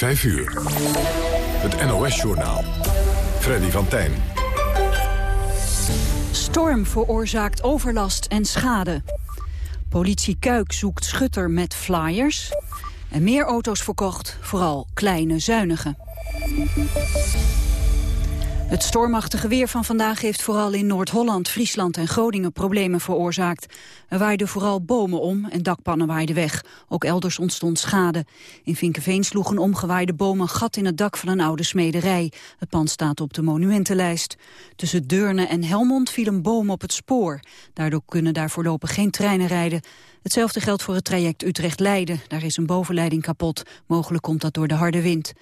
5 uur. Het NOS-journaal. Freddy van Tijn. Storm veroorzaakt overlast en schade. Politie Kuik zoekt schutter met flyers. En meer auto's verkocht, vooral kleine zuinige. Het stormachtige weer van vandaag heeft vooral in Noord-Holland, Friesland en Groningen problemen veroorzaakt. Er waaiden vooral bomen om en dakpannen waaiden weg. Ook elders ontstond schade. In Vinkeveen sloeg een omgewaaide boom een gat in het dak van een oude smederij. Het pand staat op de monumentenlijst. Tussen Deurne en Helmond viel een boom op het spoor. Daardoor kunnen daar voorlopig geen treinen rijden. Hetzelfde geldt voor het traject Utrecht-Leiden. Daar is een bovenleiding kapot. Mogelijk komt dat door de harde wind.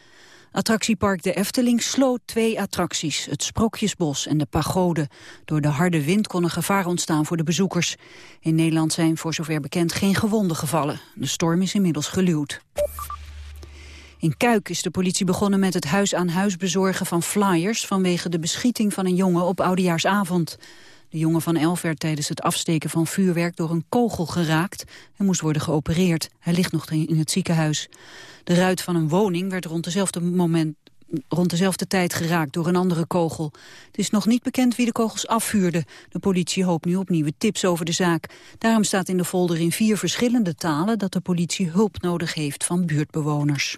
Attractiepark De Efteling sloot twee attracties, het Sprookjesbos en de Pagode. Door de harde wind kon een gevaar ontstaan voor de bezoekers. In Nederland zijn voor zover bekend geen gewonden gevallen. De storm is inmiddels geluwd. In Kuik is de politie begonnen met het huis-aan-huis bezorgen van flyers... vanwege de beschieting van een jongen op Oudejaarsavond. De jongen van elf werd tijdens het afsteken van vuurwerk door een kogel geraakt... en moest worden geopereerd. Hij ligt nog in het ziekenhuis. De ruit van een woning werd rond dezelfde moment rond dezelfde tijd geraakt door een andere kogel. Het is nog niet bekend wie de kogels afvuurde. De politie hoopt nu op nieuwe tips over de zaak. Daarom staat in de folder in vier verschillende talen... dat de politie hulp nodig heeft van buurtbewoners.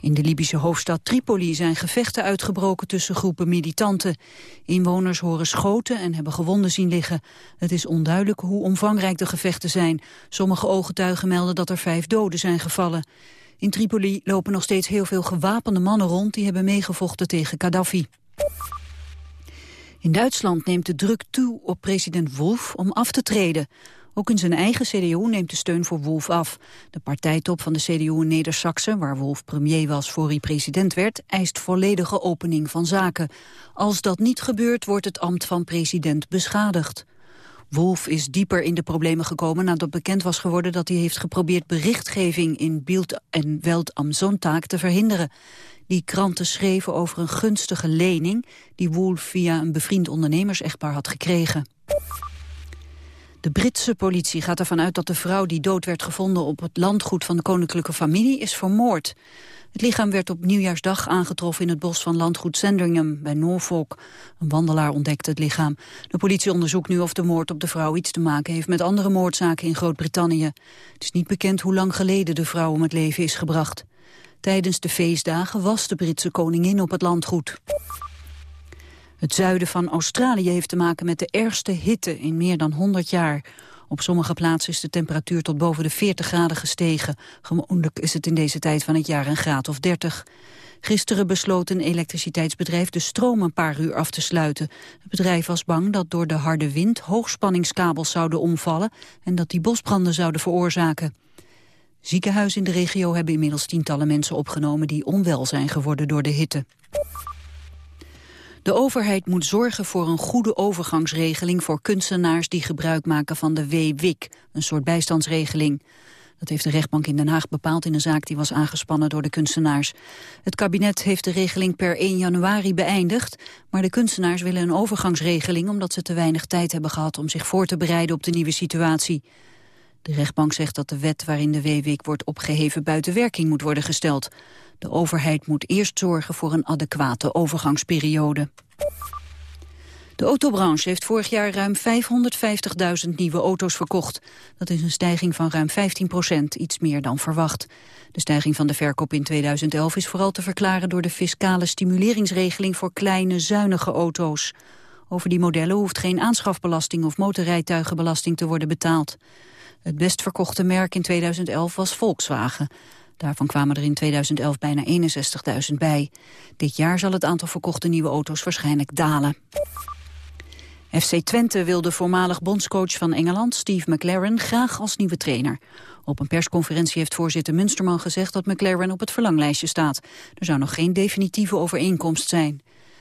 In de Libische hoofdstad Tripoli zijn gevechten uitgebroken tussen groepen militanten. Inwoners horen schoten en hebben gewonden zien liggen. Het is onduidelijk hoe omvangrijk de gevechten zijn. Sommige ooggetuigen melden dat er vijf doden zijn gevallen. In Tripoli lopen nog steeds heel veel gewapende mannen rond... die hebben meegevochten tegen Gaddafi. In Duitsland neemt de druk toe op president Wolf om af te treden. Ook in zijn eigen CDU neemt de steun voor Wolf af. De partijtop van de CDU in neder waar Wolf premier was voor hij president werd, eist volledige opening van zaken. Als dat niet gebeurt, wordt het ambt van president beschadigd. Wolf is dieper in de problemen gekomen nadat bekend was geworden dat hij heeft geprobeerd berichtgeving in Bild en Welt am Sonntag te verhinderen. Die kranten schreven over een gunstige lening die Wolf via een bevriend ondernemersechtpaar had gekregen. De Britse politie gaat ervan uit dat de vrouw die dood werd gevonden op het landgoed van de koninklijke familie is vermoord. Het lichaam werd op nieuwjaarsdag aangetroffen in het bos van landgoed Sandringham bij Norfolk. Een wandelaar ontdekte het lichaam. De politie onderzoekt nu of de moord op de vrouw iets te maken heeft met andere moordzaken in Groot-Brittannië. Het is niet bekend hoe lang geleden de vrouw om het leven is gebracht. Tijdens de feestdagen was de Britse koningin op het landgoed. Het zuiden van Australië heeft te maken met de ergste hitte in meer dan 100 jaar. Op sommige plaatsen is de temperatuur tot boven de 40 graden gestegen. Gewoonlijk is het in deze tijd van het jaar een graad of 30. Gisteren besloot een elektriciteitsbedrijf de stroom een paar uur af te sluiten. Het bedrijf was bang dat door de harde wind hoogspanningskabels zouden omvallen... en dat die bosbranden zouden veroorzaken. Ziekenhuizen in de regio hebben inmiddels tientallen mensen opgenomen... die onwel zijn geworden door de hitte. De overheid moet zorgen voor een goede overgangsregeling voor kunstenaars die gebruik maken van de WWIC, een soort bijstandsregeling. Dat heeft de rechtbank in Den Haag bepaald in een zaak die was aangespannen door de kunstenaars. Het kabinet heeft de regeling per 1 januari beëindigd, maar de kunstenaars willen een overgangsregeling omdat ze te weinig tijd hebben gehad om zich voor te bereiden op de nieuwe situatie. De rechtbank zegt dat de wet waarin de WWIC wordt opgeheven buiten werking moet worden gesteld. De overheid moet eerst zorgen voor een adequate overgangsperiode. De autobranche heeft vorig jaar ruim 550.000 nieuwe auto's verkocht. Dat is een stijging van ruim 15 procent, iets meer dan verwacht. De stijging van de verkoop in 2011 is vooral te verklaren door de fiscale stimuleringsregeling voor kleine, zuinige auto's. Over die modellen hoeft geen aanschafbelasting of motorrijtuigenbelasting te worden betaald. Het best verkochte merk in 2011 was Volkswagen. Daarvan kwamen er in 2011 bijna 61.000 bij. Dit jaar zal het aantal verkochte nieuwe auto's waarschijnlijk dalen. FC Twente wil de voormalig bondscoach van Engeland, Steve McLaren, graag als nieuwe trainer. Op een persconferentie heeft voorzitter Munsterman gezegd dat McLaren op het verlanglijstje staat. Er zou nog geen definitieve overeenkomst zijn.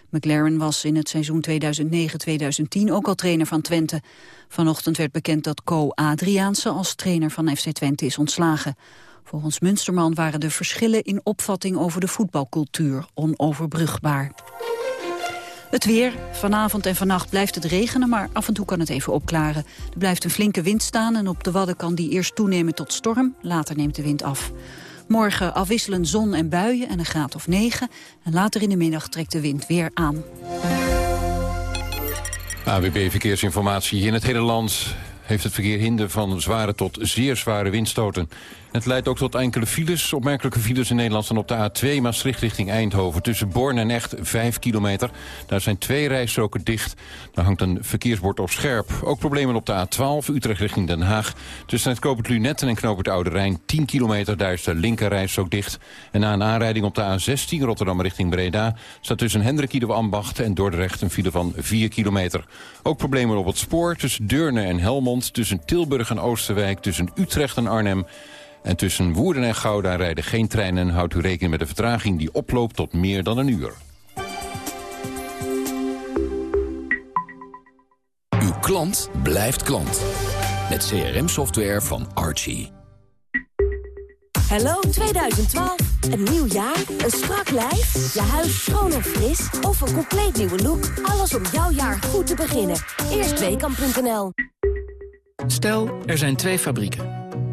McLaren was in het seizoen 2009-2010 ook al trainer van Twente. Vanochtend werd bekend dat Co Adriaanse als trainer van FC Twente is ontslagen. Volgens Munsterman waren de verschillen in opvatting over de voetbalcultuur onoverbrugbaar. Het weer. Vanavond en vannacht blijft het regenen, maar af en toe kan het even opklaren. Er blijft een flinke wind staan en op de Wadden kan die eerst toenemen tot storm. Later neemt de wind af. Morgen afwisselen zon en buien en een graad of 9. En later in de middag trekt de wind weer aan. AWB Verkeersinformatie in het hele land heeft het verkeer hinder van zware tot zeer zware windstoten. Het leidt ook tot enkele files. Opmerkelijke files in Nederland staan op de A2 Maastricht richting Eindhoven. Tussen Born en Echt 5 kilometer. Daar zijn twee rijstroken dicht. Daar hangt een verkeersbord op scherp. Ook problemen op de A12 Utrecht richting Den Haag. Tussen het Knoopend Lunetten en Knoopend Oude Rijn 10 kilometer. Daar is de linkerrijstrook dicht. En na een aanrijding op de A16 Rotterdam richting Breda... staat tussen Hendrik Ambacht en Dordrecht een file van 4 kilometer. Ook problemen op het spoor tussen Deurne en Helmond... tussen Tilburg en Oosterwijk, tussen Utrecht en Arnhem... En tussen Woerden en Gouda rijden geen treinen... houdt u rekening met een vertraging die oploopt tot meer dan een uur. Uw klant blijft klant. Met CRM-software van Archie. Hallo 2012. Een nieuw jaar, een strak lijf, je huis schoon en fris... of een compleet nieuwe look. Alles om jouw jaar goed te beginnen. Eerstweekam.nl Stel, er zijn twee fabrieken.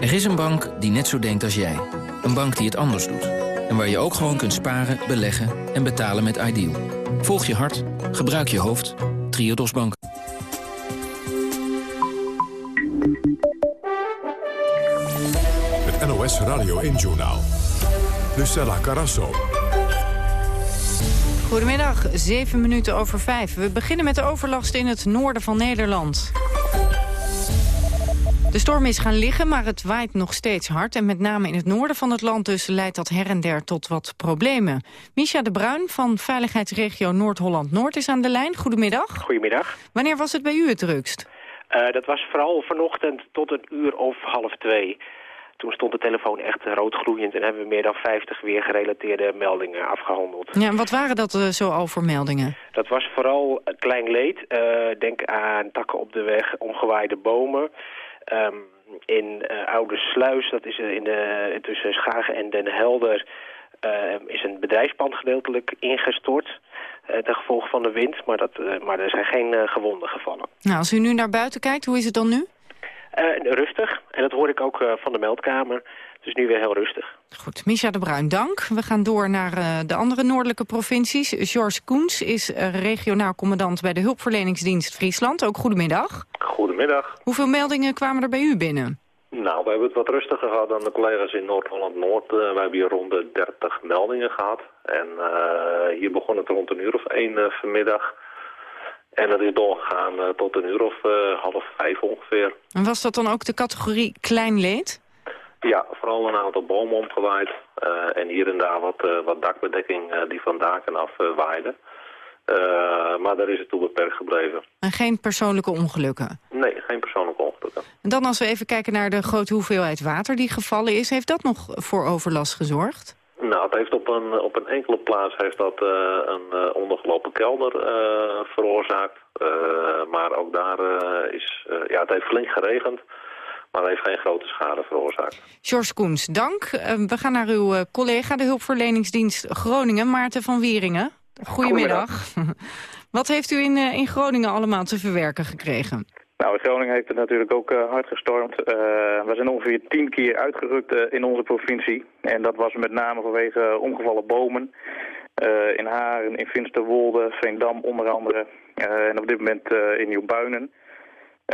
er is een bank die net zo denkt als jij. Een bank die het anders doet. En waar je ook gewoon kunt sparen, beleggen en betalen met Ideal. Volg je hart, gebruik je hoofd. Triodos Bank. Het NOS Radio 1-journaal. Lucella Carasso. Goedemiddag, 7 minuten over 5. We beginnen met de overlast in het noorden van Nederland. De storm is gaan liggen, maar het waait nog steeds hard. En met name in het noorden van het land dus leidt dat her en der tot wat problemen. Misha de Bruin van veiligheidsregio Noord-Holland-Noord is aan de lijn. Goedemiddag. Goedemiddag. Wanneer was het bij u het drukst? Uh, dat was vooral vanochtend tot een uur of half twee. Toen stond de telefoon echt roodgloeiend en hebben we meer dan 50 weergerelateerde meldingen afgehandeld. Ja, en wat waren dat uh, zo al voor meldingen? Dat was vooral klein leed. Uh, denk aan takken op de weg, omgewaaide bomen. Um, in uh, Oude Sluis, dat is in de, tussen Schagen en Den Helder, uh, is een bedrijfspand gedeeltelijk ingestort. Ten gevolge van de wind, maar, dat, maar er zijn geen gewonden gevallen. Nou, als u nu naar buiten kijkt, hoe is het dan nu? rustig, en dat hoor ik ook van de meldkamer. Dus nu weer heel rustig. Goed, Misha de Bruin, dank. We gaan door naar uh, de andere noordelijke provincies. George Koens is uh, regionaal commandant bij de hulpverleningsdienst Friesland. Ook goedemiddag. Goedemiddag. Hoeveel meldingen kwamen er bij u binnen? Nou, we hebben het wat rustiger gehad dan de collega's in Noord-Holland-Noord. Uh, we hebben hier rond de 30 meldingen gehad. En hier begon het rond een uur of één vanmiddag. En dat is doorgegaan tot een uur of half vijf ongeveer. En was dat dan ook de categorie klein leed? Ja, vooral een aantal bomen omgewaaid. Uh, en hier en daar wat, uh, wat dakbedekking uh, die van daken af waaide. maar daar is het toe beperkt gebleven. En geen persoonlijke ongelukken? Nee, geen persoonlijke ongelukken. En dan als we even kijken naar de grote hoeveelheid water die gevallen is... heeft dat nog voor overlast gezorgd? Nou, het heeft op een, op een enkele plaats heeft dat een ondergelopen kelder veroorzaakt. maar ook daar is... ja, het heeft flink geregend maar heeft geen grote schade veroorzaakt. George Koens, dank. Uh, we gaan naar uw uh, collega, de hulpverleningsdienst Groningen, Maarten van Wieringen. Goedemiddag. Wat heeft u in, uh, in Groningen allemaal te verwerken gekregen? Nou, in Groningen heeft het natuurlijk ook hard gestormd. we zijn ongeveer tien keer uitgerukt in onze provincie. En dat was met name vanwege omgevallen bomen. in Haren, in Finsterwolde, Veendam onder andere. en op dit moment in Nieuwbuinen.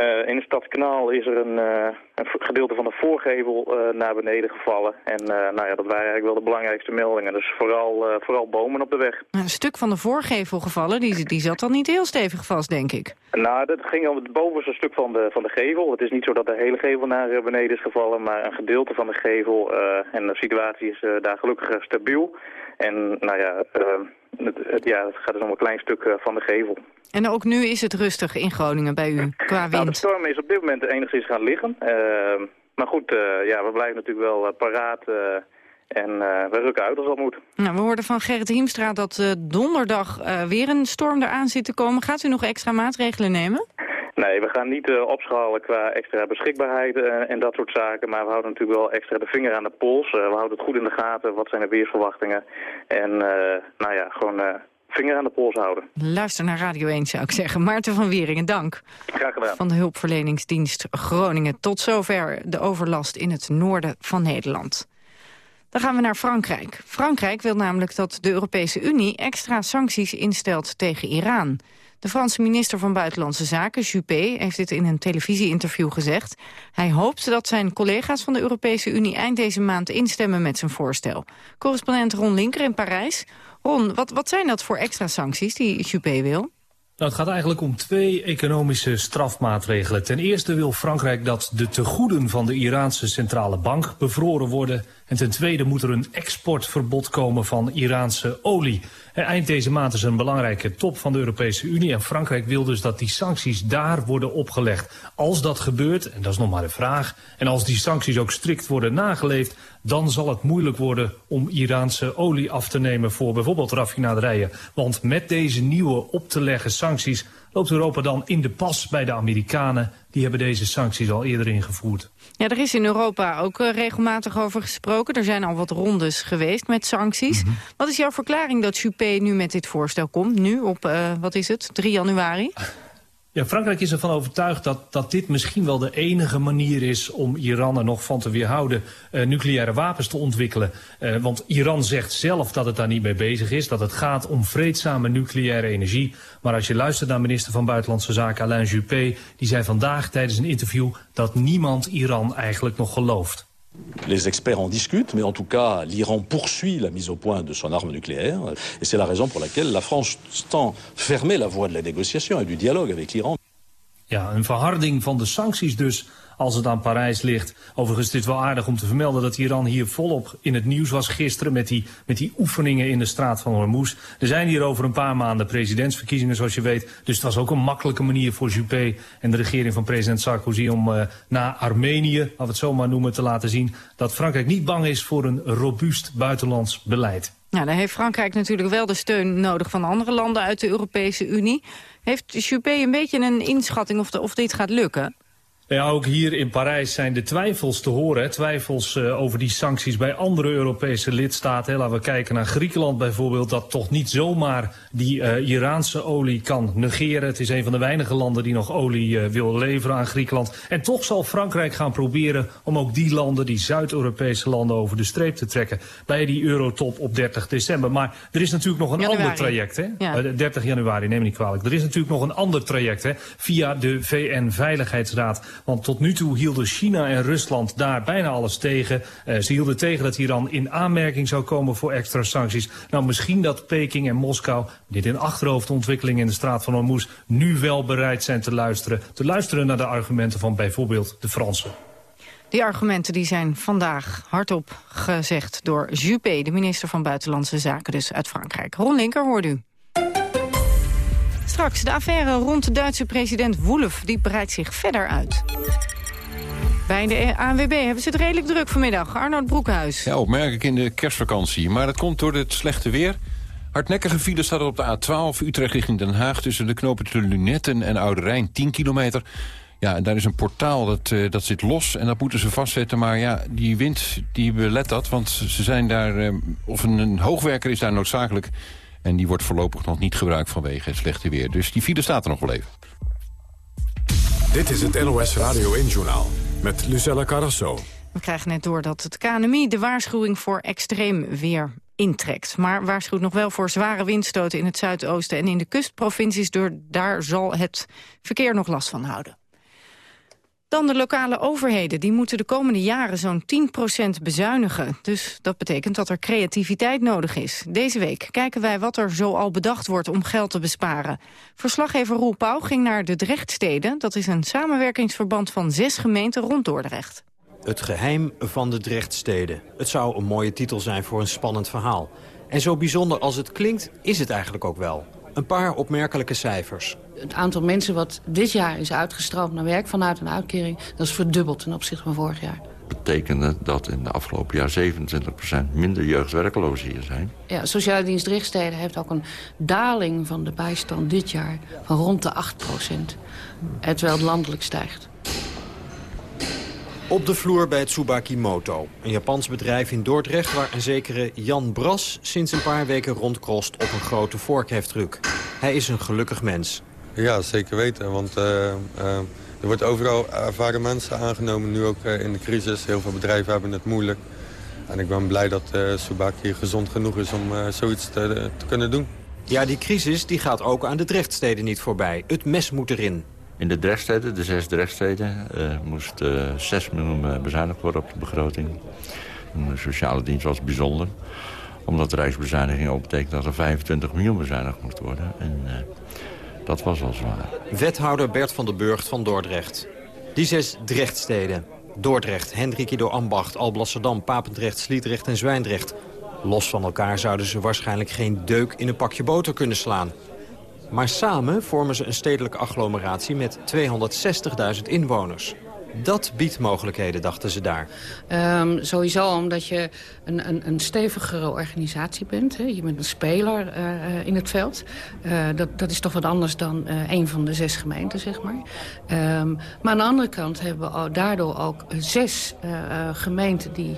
Uh, in het Stadskanaal is er een, uh, een gedeelte van de voorgevel uh, naar beneden gevallen. En nou ja, dat waren eigenlijk wel de belangrijkste meldingen. Dus vooral, vooral bomen op de weg. Een stuk van de voorgevel gevallen, die, die zat dan niet heel stevig vast, denk ik. Nou, dat ging om het bovenste stuk van de, van de gevel. Het is niet zo dat de hele gevel naar beneden is gevallen, maar een gedeelte van de gevel. en de situatie is daar gelukkig stabiel. En nou ja, het, het, ja, het gaat dus om een klein stuk van de gevel. En ook nu is het rustig in Groningen bij u, qua wind? Nou, de storm is op dit moment enigszins gaan liggen. Uh, maar goed, uh, ja, we blijven natuurlijk wel uh, paraat En we rukken uit als dat moet. Nou, we hoorden van Gerrit Hiemstra dat donderdag weer een storm eraan zit te komen. Gaat u nog extra maatregelen nemen? Nee, we gaan niet opschalen qua extra beschikbaarheid en dat soort zaken. Maar we houden natuurlijk wel extra de vinger aan de pols. we houden het goed in de gaten. Wat zijn de weersverwachtingen? En nou ja, gewoon vinger aan de pols houden. Luister naar Radio 1 zou ik zeggen. Maarten van Wieringen, dank. Graag gedaan. Van de hulpverleningsdienst Groningen. Tot zover de overlast in het noorden van Nederland. Dan gaan we naar Frankrijk. Frankrijk wil namelijk dat de Europese Unie extra sancties instelt tegen Iran. De Franse minister van Buitenlandse Zaken, Juppé, heeft dit in een televisieinterview gezegd. Hij hoopt dat zijn collega's van de Europese Unie eind deze maand instemmen met zijn voorstel. Correspondent Ron Linker in Parijs. Ron, wat, wat zijn dat voor extra sancties die Juppé wil? Nou, het gaat eigenlijk om twee economische strafmaatregelen. Ten eerste wil Frankrijk dat de tegoeden van de Iraanse centrale bank bevroren worden. En ten tweede moet er een exportverbod komen van Iraanse olie. Eind deze maand is een belangrijke top van de Europese Unie. En Frankrijk wil dus dat die sancties daar worden opgelegd. Als dat gebeurt, en dat is nog maar de vraag... en als die sancties ook strikt worden nageleefd... dan zal het moeilijk worden om Iraanse olie af te nemen... voor bijvoorbeeld raffinaderijen. Want met deze nieuwe op te leggen sancties... loopt Europa dan in de pas bij de Amerikanen. Die hebben deze sancties al eerder ingevoerd. Ja, er is in Europa ook uh, regelmatig over gesproken. Er zijn al wat rondes geweest met sancties. Mm -hmm. Wat is jouw verklaring dat Juppé nu met dit voorstel komt? Nu op, uh, wat is het, 3 januari? Ja, Frankrijk is ervan overtuigd dat, dat dit misschien wel de enige manier is om Iran er nog van te weerhouden uh, nucleaire wapens te ontwikkelen. Uh, want Iran zegt zelf dat het daar niet mee bezig is, dat het gaat om vreedzame nucleaire energie. Maar als je luistert naar minister van Buitenlandse Zaken Alain Juppé, die zei vandaag tijdens een interview dat niemand Iran eigenlijk nog gelooft. Les experts en discutent, mais en tout cas, l'Iran poursuit la mise au point de son arme nucléaire. Et c'est la raison pour laquelle la France tend fermer la voie de la négociation et du dialogue avec l'Iran. Ja, een verharding van de sancties als het aan Parijs ligt. Overigens is dit wel aardig om te vermelden dat Iran hier volop in het nieuws was gisteren met die, met die oefeningen in de straat van Hormuz. Er zijn hier over een paar maanden presidentsverkiezingen zoals je weet. Dus het was ook een makkelijke manier voor Juppé en de regering van president Sarkozy om uh, na Armenië, we het zo maar noemen, te laten zien dat Frankrijk niet bang is voor een robuust buitenlands beleid. Nou, dan heeft Frankrijk natuurlijk wel de steun nodig van andere landen uit de Europese Unie. Heeft Juppé een beetje een inschatting of, of dit gaat lukken? Ja, ook hier in Parijs zijn de twijfels te horen. Twijfels uh, over die sancties bij andere Europese lidstaten. Hè. Laten we kijken naar Griekenland bijvoorbeeld... dat toch niet zomaar die uh, Iraanse olie kan negeren. Het is een van de weinige landen die nog olie uh, wil leveren aan Griekenland. En toch zal Frankrijk gaan proberen om ook die landen... die Zuid-Europese landen over de streep te trekken... bij die eurotop op 30 december. Maar er is natuurlijk nog een januari. ander traject. Hè? Ja. 30 januari, neem me niet kwalijk. Er is natuurlijk nog een ander traject hè? via de VN-veiligheidsraad... Want tot nu toe hielden China en Rusland daar bijna alles tegen. Uh, ze hielden tegen dat Iran in aanmerking zou komen voor extra sancties. Nou, misschien dat Peking en Moskou, dit in achterhoofd ontwikkeling in de straat van Hormuz, nu wel bereid zijn te luisteren. Te luisteren naar de argumenten van bijvoorbeeld de Fransen. Die argumenten die zijn vandaag hardop gezegd door Juppé, de minister van Buitenlandse Zaken dus uit Frankrijk. Ron Linker, hoort u. Straks, de affaire rond de Duitse president Wolf, die breidt zich verder uit. Bij de ANWB hebben ze het redelijk druk vanmiddag. Arnold Broekhuis. Ja, opmerkelijk in de kerstvakantie. Maar dat komt door het slechte weer. Hardnekkige file staat op de A12 Utrecht richting Den Haag... tussen de knopen de Lunetten en Oude Rijn, 10 kilometer. Ja, en daar is een portaal, dat, uh, dat zit los en dat moeten ze vastzetten. Maar ja, die wind, die belet dat, want ze zijn daar... Uh, of een hoogwerker is daar noodzakelijk... En die wordt voorlopig nog niet gebruikt vanwege het slechte weer. Dus die file staat er nog wel even. Dit is het NOS Radio 1-journaal met Lucella Carrasso. We krijgen net door dat het KNMI de waarschuwing voor extreem weer intrekt. Maar waarschuwt nog wel voor zware windstoten in het zuidoosten... en in de kustprovincies, door daar zal het verkeer nog last van houden. Dan de lokale overheden. Die moeten de komende jaren zo'n 10% bezuinigen. Dus dat betekent dat er creativiteit nodig is. Deze week kijken wij wat er zo al bedacht wordt om geld te besparen. Verslaggever Roel Pauw ging naar de Drechtsteden. Dat is een samenwerkingsverband van zes gemeenten rond Dordrecht. Het geheim van de Drechtsteden. Het zou een mooie titel zijn voor een spannend verhaal. En zo bijzonder als het klinkt, is het eigenlijk ook wel. Een paar opmerkelijke cijfers. Het aantal mensen wat dit jaar is uitgestroomd naar werk vanuit een uitkering... dat is verdubbeld ten opzichte van vorig jaar. betekende dat in de afgelopen jaar 27% minder jeugdwerklozen hier zijn. Ja, Sociale Dienst heeft ook een daling van de bijstand dit jaar van rond de 8%. Terwijl het landelijk stijgt. Op de vloer bij Tsubaki Moto, een Japans bedrijf in Dordrecht... waar een zekere Jan Bras sinds een paar weken rondkrost op een grote vorkheftruck. Hij is een gelukkig mens. Ja, zeker weten, want uh, uh, er wordt overal ervaren mensen aangenomen, nu ook uh, in de crisis. Heel veel bedrijven hebben het moeilijk. En ik ben blij dat Tsubaki gezond genoeg is om zoiets te, te kunnen doen. Ja, die crisis die gaat ook aan de Drechtsteden niet voorbij. Het mes moet erin. In de Drechtsteden, de zes Drechtsteden, uh, moest uh, 6 miljoen bezuinigd worden op de begroting. De sociale dienst was bijzonder. Omdat de rijksbezuiniging ook betekent dat er 25 miljoen bezuinigd moet worden. En uh, dat was wel zwaar. Wethouder Bert van der Burgt van Dordrecht. Die zes Drechtsteden. Dordrecht, Hendrikie door Ambacht, Alblasserdam, Papendrecht, Sliedrecht en Zwijndrecht. Los van elkaar zouden ze waarschijnlijk geen deuk in een pakje boter kunnen slaan. Maar samen vormen ze een stedelijke agglomeratie met 260.000 inwoners. Dat biedt mogelijkheden, dachten ze daar. Um, sowieso omdat je een, een, een stevigere organisatie bent. Hè. Je bent een speler uh, in het veld. Uh, dat, dat is toch wat anders dan uh, een van de zes gemeenten, zeg maar. Um, maar aan de andere kant hebben we daardoor ook zes gemeenten... die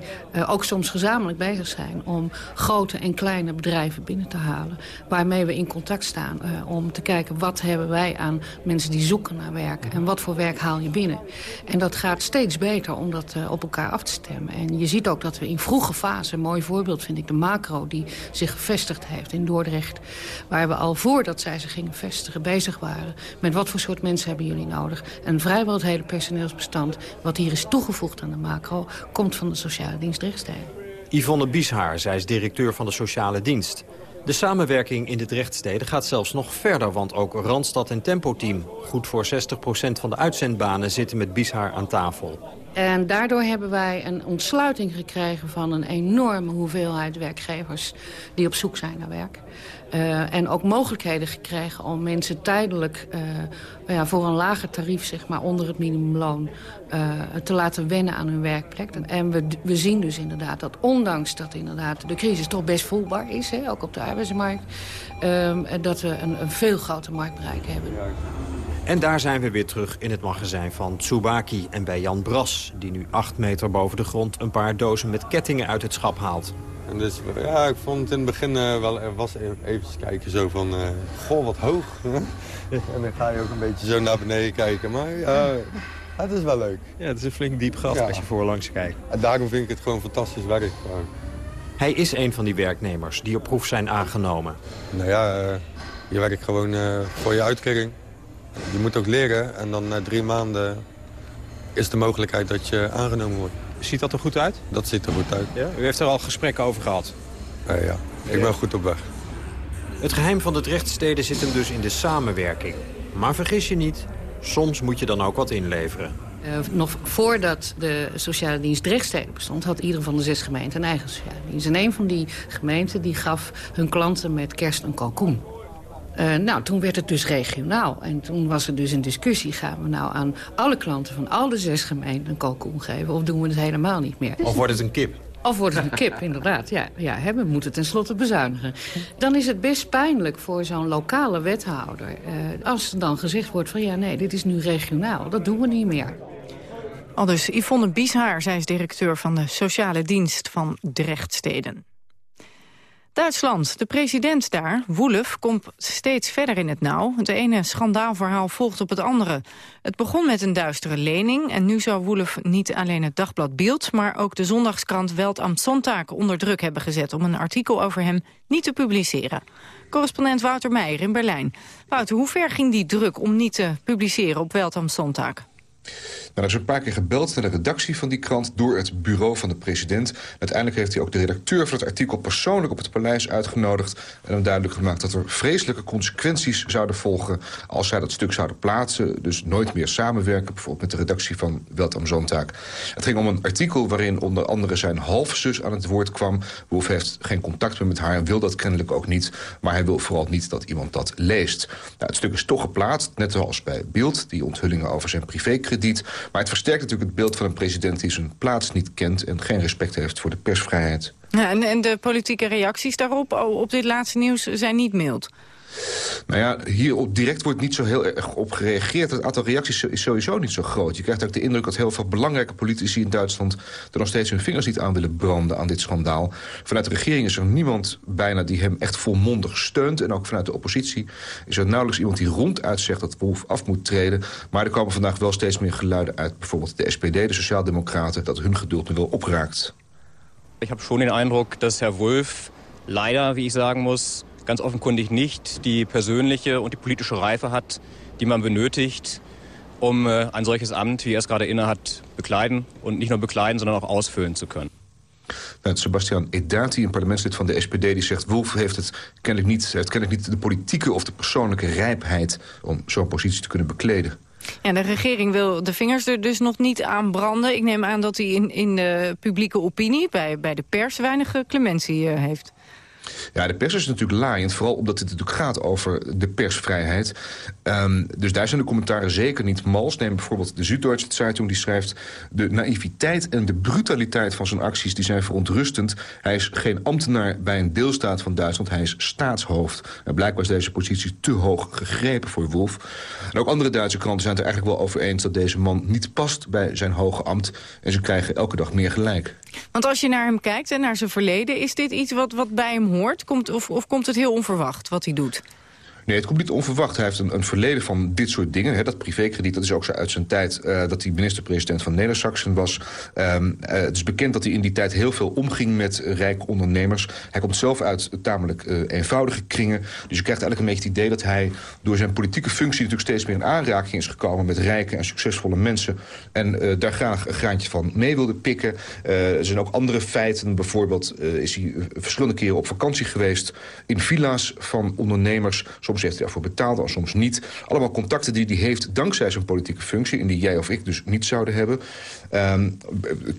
ook soms gezamenlijk bezig zijn... om grote en kleine bedrijven binnen te halen. Waarmee we in contact staan om te kijken... wat hebben wij aan mensen die zoeken naar werk... en wat voor werk haal je binnen. En dat gaat steeds beter om dat uh, op elkaar af te stemmen. En je ziet ook dat we in vroege fase, een mooi voorbeeld vind ik de macro... die zich gevestigd heeft in Dordrecht. Waar we al voordat zij zich gingen vestigen bezig waren... met wat voor soort mensen hebben jullie nodig. En vrijwel het hele personeelsbestand wat hier is toegevoegd aan de macro... komt van de sociale dienst. Yvonne Bieshaar, zij is directeur van de sociale dienst. De samenwerking in de Drechtsteden gaat zelfs nog verder... want ook Randstad en Tempo Team, goed voor 60% van de uitzendbanen... zitten met Bieshaar aan tafel. En daardoor hebben wij een ontsluiting gekregen van een enorme hoeveelheid werkgevers die op zoek zijn naar werk. Uh, en ook mogelijkheden gekregen om mensen tijdelijk uh, ja, voor een lager tarief, zeg maar, onder het minimumloon, uh, te laten wennen aan hun werkplek. En we, we zien dus inderdaad dat ondanks dat inderdaad de crisis toch best voelbaar is, hè, ook op de arbeidsmarkt, dat we een, een veel groter marktbereik hebben. En daar zijn we weer terug in het magazijn van Tsubaki en bij Jan Bras... die nu acht meter boven de grond een paar dozen met kettingen uit het schap haalt. En dus, ja, ik vond het in het begin uh, wel, er was even kijken zo van, uh, goh, wat hoog. en dan ga je ook een beetje zo naar beneden kijken. Maar ja, het is wel leuk. Ja, het is een flink diep gat ja. als je voorlangs kijkt. En daarom vind ik het gewoon fantastisch werk. Hij is een van die werknemers die op proef zijn aangenomen. Nou ja, uh, je werkt gewoon voor je uitkering. Je moet ook leren en dan na drie maanden is de mogelijkheid dat je aangenomen wordt. Ziet dat er goed uit? Dat ziet er goed uit. Ja? U heeft er al gesprekken over gehad? Uh, ja, ik ben goed op weg. Het geheim van de Drechtsteden zit hem dus in de samenwerking. Maar vergis je niet, soms moet je dan ook wat inleveren. Uh, nog voordat de sociale dienst Drechtsteden bestond... had ieder van de zes gemeenten een eigen sociale dienst. En een van die gemeenten die gaf hun klanten met kerst een kalkoen. Uh, nou, toen werd het dus regionaal. En toen was er dus een discussie. Gaan we nou aan alle klanten van alle zes gemeenten een kalkoen geven... of doen we het helemaal niet meer? Of wordt het een kip? Of wordt het een kip, inderdaad. Ja, ja, hè, we moeten tenslotte bezuinigen. Dan is het best pijnlijk voor zo'n lokale wethouder... Uh, als er dan gezegd wordt van ja, nee, dit is nu regionaal. Dat doen we niet meer. Al dus Yvonne Bieshaar, zij is directeur van de sociale dienst van Drechtsteden. Duitsland. De president daar, Wolf, komt steeds verder in het nauw. Het ene schandaalverhaal volgt op het andere. Het begon met een duistere lening... en nu zou Wolf niet alleen het dagblad Bild... maar ook de zondagskrant Welt am Sonntag onder druk hebben gezet... om een artikel over hem niet te publiceren. Correspondent Wouter Meijer in Berlijn. Wouter, hoe ver ging die druk om niet te publiceren op Welt am Sonntag? Nou, er is een paar keer gebeld naar de redactie van die krant... door het bureau van de president. Uiteindelijk heeft hij ook de redacteur van het artikel... persoonlijk op het paleis uitgenodigd... en hem duidelijk gemaakt dat er vreselijke consequenties zouden volgen... als zij dat stuk zouden plaatsen. Dus nooit meer samenwerken, bijvoorbeeld met de redactie van Welt am. Het ging om een artikel waarin onder andere zijn halfzus aan het woord kwam. Wolf heeft geen contact meer met haar en wil dat kennelijk ook niet. Maar hij wil vooral niet dat iemand dat leest. Nou, het stuk is toch geplaatst, net zoals bij Beeld... die onthullingen over zijn privékrediet Maar het versterkt natuurlijk het beeld van een president die zijn plaats niet kent... en geen respect heeft voor de persvrijheid. En, en de politieke reacties daarop, op dit laatste nieuws, zijn niet mild. Nou ja, hier op direct wordt niet zo heel erg op gereageerd. Het aantal reacties is sowieso niet zo groot. Je krijgt ook de indruk dat heel veel belangrijke politici in Duitsland... er nog steeds hun vingers niet aan willen branden aan dit schandaal. Vanuit de regering is er niemand bijna die hem echt volmondig steunt. En ook vanuit de oppositie is er nauwelijks iemand die ronduit zegt... dat Wolf af moet treden. Maar er komen vandaag wel steeds meer geluiden uit. Bijvoorbeeld de SPD, de Sociaaldemocraten... dat hun geduld nu wel opraakt. Ik heb schon den Eindruck, dat Herr Wolf leider, wie ik sagen muss, ganz offenkundig nicht die persönliche und die politische Reife hat, die man benötigt, um äh, ein solches Amt, wie er es gerade innehat, bekleiden und nicht nur bekleiden, sondern auch ausfüllen zu können. Sebastian Edati, een parlementslid van de SPD, die zegt... Wolf heeft het kennelijk niet, heeft kennelijk niet de politieke of de persoonlijke rijpheid... om zo'n positie te kunnen bekleden. En de regering wil de vingers er dus nog niet aan branden. Ik neem aan dat hij in, in de publieke opinie, bij, bij de pers, weinig clementie uh, heeft. Ja, de pers is natuurlijk laaiend. Vooral omdat het natuurlijk gaat over de persvrijheid. Um, dus daar zijn de commentaren zeker niet mals. Neem bijvoorbeeld de Süddeutsche Zeitung die schrijft... de naïviteit en de brutaliteit van zijn acties die zijn verontrustend. Hij is geen ambtenaar bij een deelstaat van Duitsland. Hij is staatshoofd. En blijkbaar is deze positie te hoog gegrepen voor Wolf. En ook andere Duitse kranten zijn het er eigenlijk wel over eens... dat deze man niet past bij zijn hoge ambt. En ze krijgen elke dag meer gelijk. Want als je naar hem kijkt en naar zijn verleden... is dit iets wat, wat bij hem hoort? Komt, of, of komt het heel onverwacht wat hij doet? Nee, het komt niet onverwacht. Hij heeft een, een verleden van dit soort dingen. Hè, dat privékrediet, dat is ook zo uit zijn tijd uh, dat hij minister-president van Neder-Saxen was. Um, uh, het is bekend dat hij in die tijd heel veel omging met rijke ondernemers. Hij komt zelf uit tamelijk uh, eenvoudige kringen. Dus je krijgt eigenlijk een beetje het idee dat hij door zijn politieke functie... natuurlijk steeds meer in aanraking is gekomen met rijke en succesvolle mensen. En daar graag een graantje van mee wilde pikken. er zijn ook andere feiten. Bijvoorbeeld is hij verschillende keren op vakantie geweest... in villa's van ondernemers, soms Soms heeft hij daarvoor betaald, al soms niet. Allemaal contacten die hij heeft dankzij zijn politieke functie... en die jij of ik dus niet zouden hebben. Um,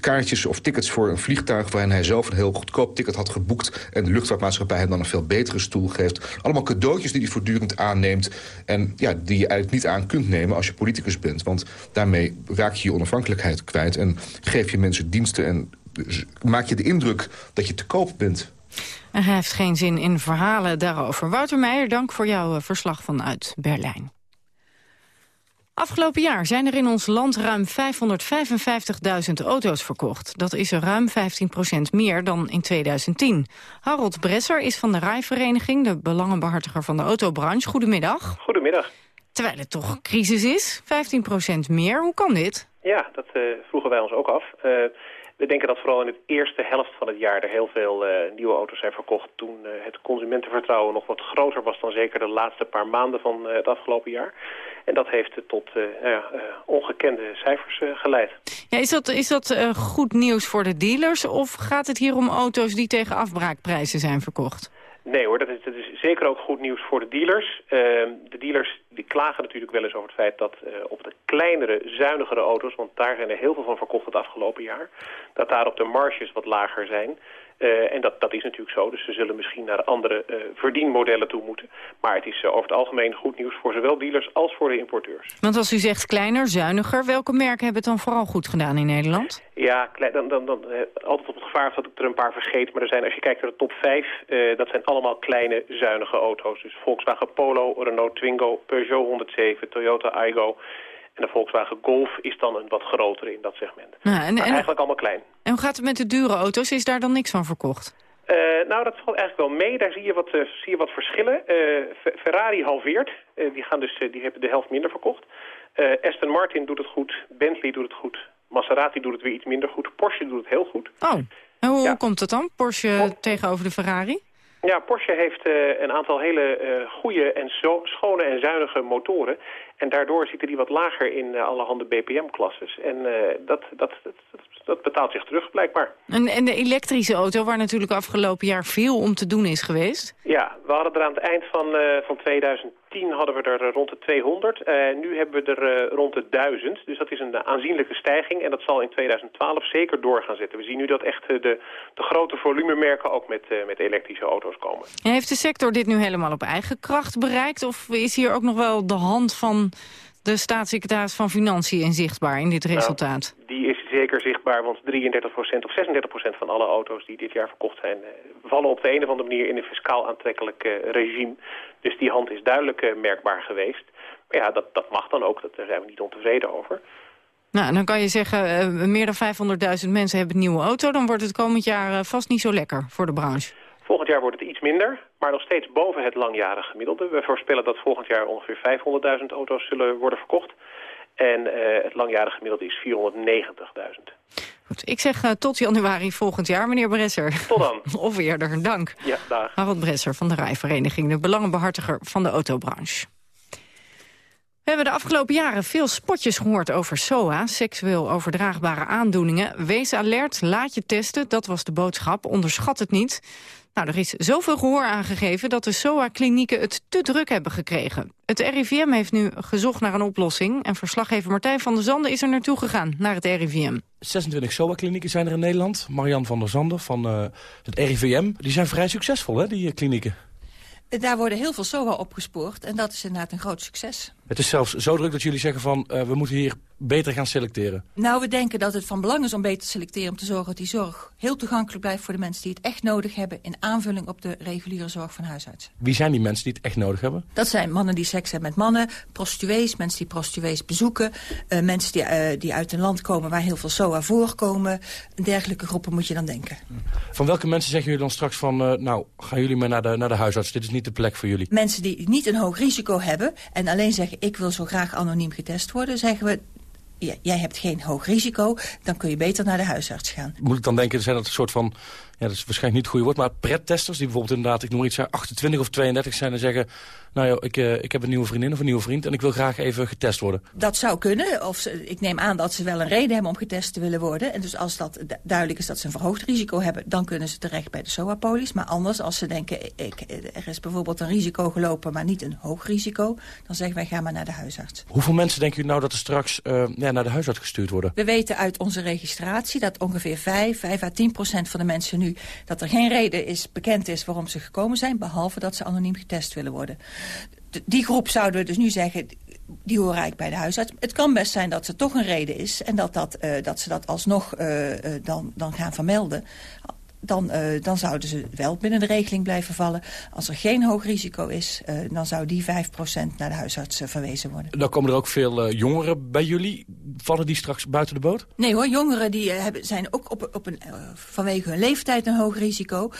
kaartjes of tickets voor een vliegtuig... waarin hij zelf een heel goedkoop ticket had geboekt... en de luchtvaartmaatschappij hem dan een veel betere stoel geeft. Allemaal cadeautjes die hij voortdurend aanneemt... en ja, die je eigenlijk niet aan kunt nemen als je politicus bent. Want daarmee raak je je onafhankelijkheid kwijt... en geef je mensen diensten en maak je de indruk dat je te koop bent. En hij heeft geen zin in verhalen daarover. Wouter Meijer, dank voor jouw eh, verslag vanuit Berlijn. Afgelopen jaar zijn er in ons land ruim 555.000 auto's verkocht. Dat is er ruim 15% meer dan in 2010. Harold Bresser is van de Rijvereniging, de belangenbehartiger van de autobranche. Goedemiddag. Goedemiddag. Terwijl het toch crisis is, 15% meer. Hoe kan dit? Ja, dat uh, vroegen wij ons ook af. Uh, we denken dat vooral in de eerste helft van het jaar er heel veel uh, nieuwe auto's zijn verkocht... toen uh, het consumentenvertrouwen nog wat groter was dan zeker de laatste paar maanden van uh, het afgelopen jaar. En dat heeft tot nou ongekende cijfers geleid. Ja, is dat, is dat goed nieuws voor de dealers of gaat het hier om auto's die tegen afbraakprijzen zijn verkocht? Nee hoor, dat is, zeker ook goed nieuws voor de dealers. Uh, de dealers die klagen natuurlijk wel eens over het feit dat uh, op de kleinere, zuinigere auto's... want daar zijn er heel veel van verkocht het afgelopen jaar... dat daar op de marges wat lager zijn. Uh, en dat, dat is natuurlijk zo, dus ze zullen misschien naar andere uh, verdienmodellen toe moeten. Maar het is uh, over het algemeen goed nieuws voor zowel dealers als voor de importeurs. Want als u zegt kleiner, zuiniger, welke merken hebben het dan vooral goed gedaan in Nederland? Ja, dan, dan, dan, altijd op het gevaar dat ik er een paar vergeet. Maar er zijn, als je kijkt naar de top 5, dat zijn allemaal kleine, zuinige auto's. Dus Volkswagen Polo, Renault Twingo, Peugeot 107, Toyota Aygo... En de Volkswagen Golf is dan een wat grotere in dat segment. Ja, en, maar eigenlijk allemaal klein. En hoe gaat het met de dure auto's? Is daar dan niks van verkocht? Uh, nou, dat valt eigenlijk wel mee. Daar zie je wat, uh, zie je wat verschillen. Uh, Ferrari halveert. die, gaan dus, die hebben de helft minder verkocht. Aston Martin doet het goed. Bentley doet het goed. Maserati doet het weer iets minder goed. Porsche doet het heel goed. Oh, en hoe ja. komt het dan? Porsche tegenover de Ferrari? Ja, Porsche heeft uh, een aantal hele uh, goede en zo schone en zuinige motoren. En daardoor zitten die wat lager in uh, allerhande BPM-klasses. En dat, dat, dat, dat, betaalt zich terug, blijkbaar. En, en de elektrische auto, waar natuurlijk afgelopen jaar veel om te doen is geweest? Ja, we hadden er aan het eind van, van 2010 hadden we er rond de 200. nu hebben we er rond de 1000. Dus dat is een aanzienlijke stijging. En dat zal in 2012 zeker door gaan zetten. We zien nu dat echt de, de grote volumemerken ook met, met elektrische auto's komen. En heeft de sector dit nu helemaal op eigen kracht bereikt? Of is hier ook nog wel de hand van de staatssecretaris van Financiën inzichtbaar in dit Nou, resultaat? die is zeker zichtbaar, want 33% of 36% van alle auto's die dit jaar verkocht zijn... eh, vallen op de een of andere manier in een fiscaal aantrekkelijk eh, regime. Dus die hand is duidelijk eh, merkbaar geweest. Maar ja, dat, dat mag dan ook, dat, daar zijn we niet ontevreden over. Nou, dan kan je zeggen, meer dan 500.000 mensen hebben een nieuwe auto. Dan wordt het komend jaar vast niet zo lekker voor de branche. Volgend jaar wordt het iets minder, maar nog steeds boven het langjarig gemiddelde. We voorspellen dat volgend jaar ongeveer 500.000 auto's zullen worden verkocht. En eh, het langjarig gemiddelde is 490.000. Goed, ik zeg eh, tot januari volgend jaar, meneer Bresser. Tot dan. of eerder, dank. Ja, dag. Harold Bresser van de Rijvereniging, de belangenbehartiger van de autobranche. We hebben de afgelopen jaren veel spotjes gehoord over SOA, seksueel overdraagbare aandoeningen. Wees alert, laat je testen, dat was de boodschap, onderschat het niet. Nou, er is zoveel gehoor aangegeven dat de SOA-klinieken het te druk hebben gekregen. Het RIVM heeft nu gezocht naar een oplossing en verslaggever Martijn van der Zanden is er naartoe gegaan, naar het RIVM. 26 SOA-klinieken zijn er in Nederland. Marian van der Zanden van uh, het RIVM. Die zijn vrij succesvol, hè, die uh, klinieken? Daar worden heel veel SOA opgespoord en dat is inderdaad een groot succes. Het is zelfs zo druk dat jullie zeggen van uh, we moeten hier beter gaan selecteren. Nou, we denken dat het van belang is om beter te selecteren... om te zorgen dat die zorg heel toegankelijk blijft voor de mensen die het echt nodig hebben... in aanvulling op de reguliere zorg van huisartsen. Wie zijn die mensen die het echt nodig hebben? Dat zijn mannen die seks hebben met mannen, prostituees, mensen die prostituees bezoeken... Uh, mensen die, uh, die uit een land komen waar heel veel SOA voorkomen. Dergelijke groepen moet je dan denken. Van welke mensen zeggen jullie dan straks van... Uh, nou, gaan jullie maar naar de, naar de huisarts, dit is niet de plek voor jullie? Mensen die niet een hoog risico hebben en alleen zeggen... ik wil zo graag anoniem getest worden, zeggen we ja, jij hebt geen hoog risico, dan kun je beter naar de huisarts gaan. Moet ik dan denken, zijn dat een soort van, ja, dat is waarschijnlijk niet het goede woord, maar prettesters die bijvoorbeeld inderdaad, ik noem iets, 28 of 32 zijn en zeggen, nou ja, ik, uh, ik heb een nieuwe vriendin of een nieuwe vriend en ik wil graag even getest worden. Dat zou kunnen, of ze, ik neem aan dat ze wel een reden hebben om getest te willen worden. En dus als dat duidelijk is dat ze een verhoogd risico hebben, dan kunnen ze terecht bij de SOA-polis. Maar anders, als ze denken, ik, er is bijvoorbeeld een risico gelopen, maar niet een hoog risico, dan zeggen wij, ga maar naar de huisarts. Hoeveel mensen denken u nou dat er straks uh, ja, naar de huisarts gestuurd worden? We weten uit onze registratie dat ongeveer 5, 5 à 10 procent van de mensen nu, dat er geen reden is, bekend is waarom ze gekomen zijn, behalve dat ze anoniem getest willen worden. Die groep zouden we dus nu zeggen, die horen eigenlijk bij de huisarts. Het kan best zijn dat er toch een reden is en dat, dat, uh, dat ze dat alsnog uh, uh, dan, dan gaan vermelden. Dan, uh, dan zouden ze wel binnen de regeling blijven vallen. Als er geen hoog risico is, uh, dan zou die 5% naar de huisarts uh, verwezen worden. Dan komen er ook veel jongeren bij jullie. Vallen die straks buiten de boot? Nee hoor, jongeren die, hebben, zijn ook op, op een, vanwege hun leeftijd een hoog risico.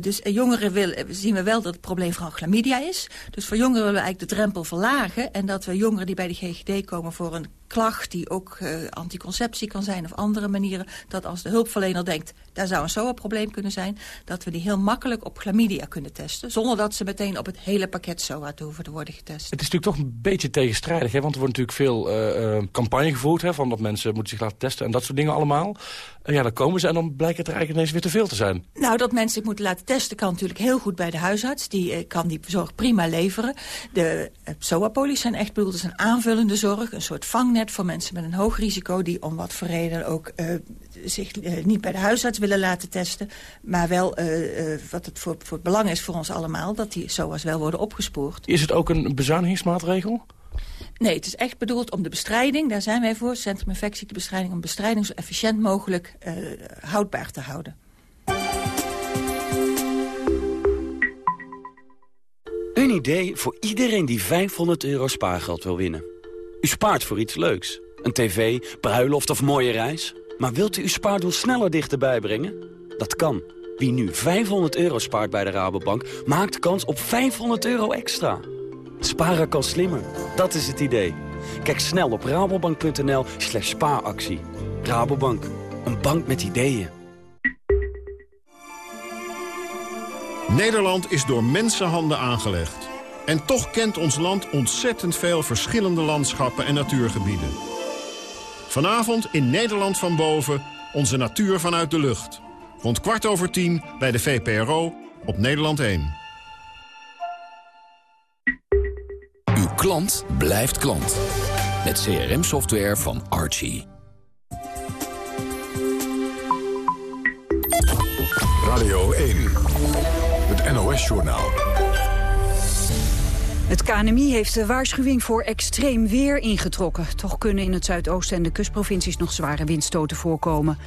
dus jongeren wil, zien we wel dat het probleem van chlamydia is. Dus voor jongeren willen we eigenlijk de drempel verlagen. En dat we jongeren die bij de GGD komen voor een klacht die ook anticonceptie kan zijn of andere manieren, dat als de hulpverlener denkt, daar zou een SOA-probleem kunnen zijn, dat we die heel makkelijk op chlamydia kunnen testen, zonder dat ze meteen op het hele pakket SOA te hoeven te worden getest. Het is natuurlijk toch een beetje tegenstrijdig, hè? want er wordt natuurlijk veel uh, uh, campagne gevoerd, hè, van dat mensen moeten zich laten testen en dat soort dingen allemaal. En ja, dan komen ze en dan blijkt het er eigenlijk ineens weer te veel te zijn. Nou, dat mensen zich moeten laten testen kan natuurlijk heel goed bij de huisarts. Die kan die zorg prima leveren. De SOA-polies zijn echt bedoeld als een aanvullende zorg, een soort vangnet voor mensen met een hoog risico... die om wat voor reden ook uh, zich uh, niet bij de huisarts willen laten testen. Maar wel, uh, wat het voor, voor het belang is voor ons allemaal... dat die SOA's wel worden opgespoord. Is het ook een bezuinigingsmaatregel? Nee, het is echt bedoeld om de bestrijding, daar zijn wij voor... Centrum Infectiebestrijding, om bestrijding zo efficiënt mogelijk houdbaar te houden. Een idee voor iedereen die 500 euro spaargeld wil winnen. U spaart voor iets leuks. Een tv, bruiloft of mooie reis. Maar wilt u uw spaardoel sneller dichterbij brengen? Dat kan. Wie nu 500 euro spaart bij de Rabobank, maakt kans op 500 euro extra. Sparen kan slimmer. Dat is het idee. Kijk snel op rabobank.nl slash spaaractie. Rabobank. Een bank met ideeën. Nederland is door mensenhanden aangelegd. En toch kent ons land ontzettend veel verschillende landschappen en natuurgebieden. Vanavond in Nederland van boven onze natuur vanuit de lucht. Rond kwart over tien bij de VPRO op Nederland 1. Uw klant blijft klant. Met CRM-software van Archie. Radio 1. Het NOS-journaal. Het KNMI heeft de waarschuwing voor extreem weer ingetrokken. Toch kunnen in het zuidoosten en de kustprovincies nog zware windstoten voorkomen.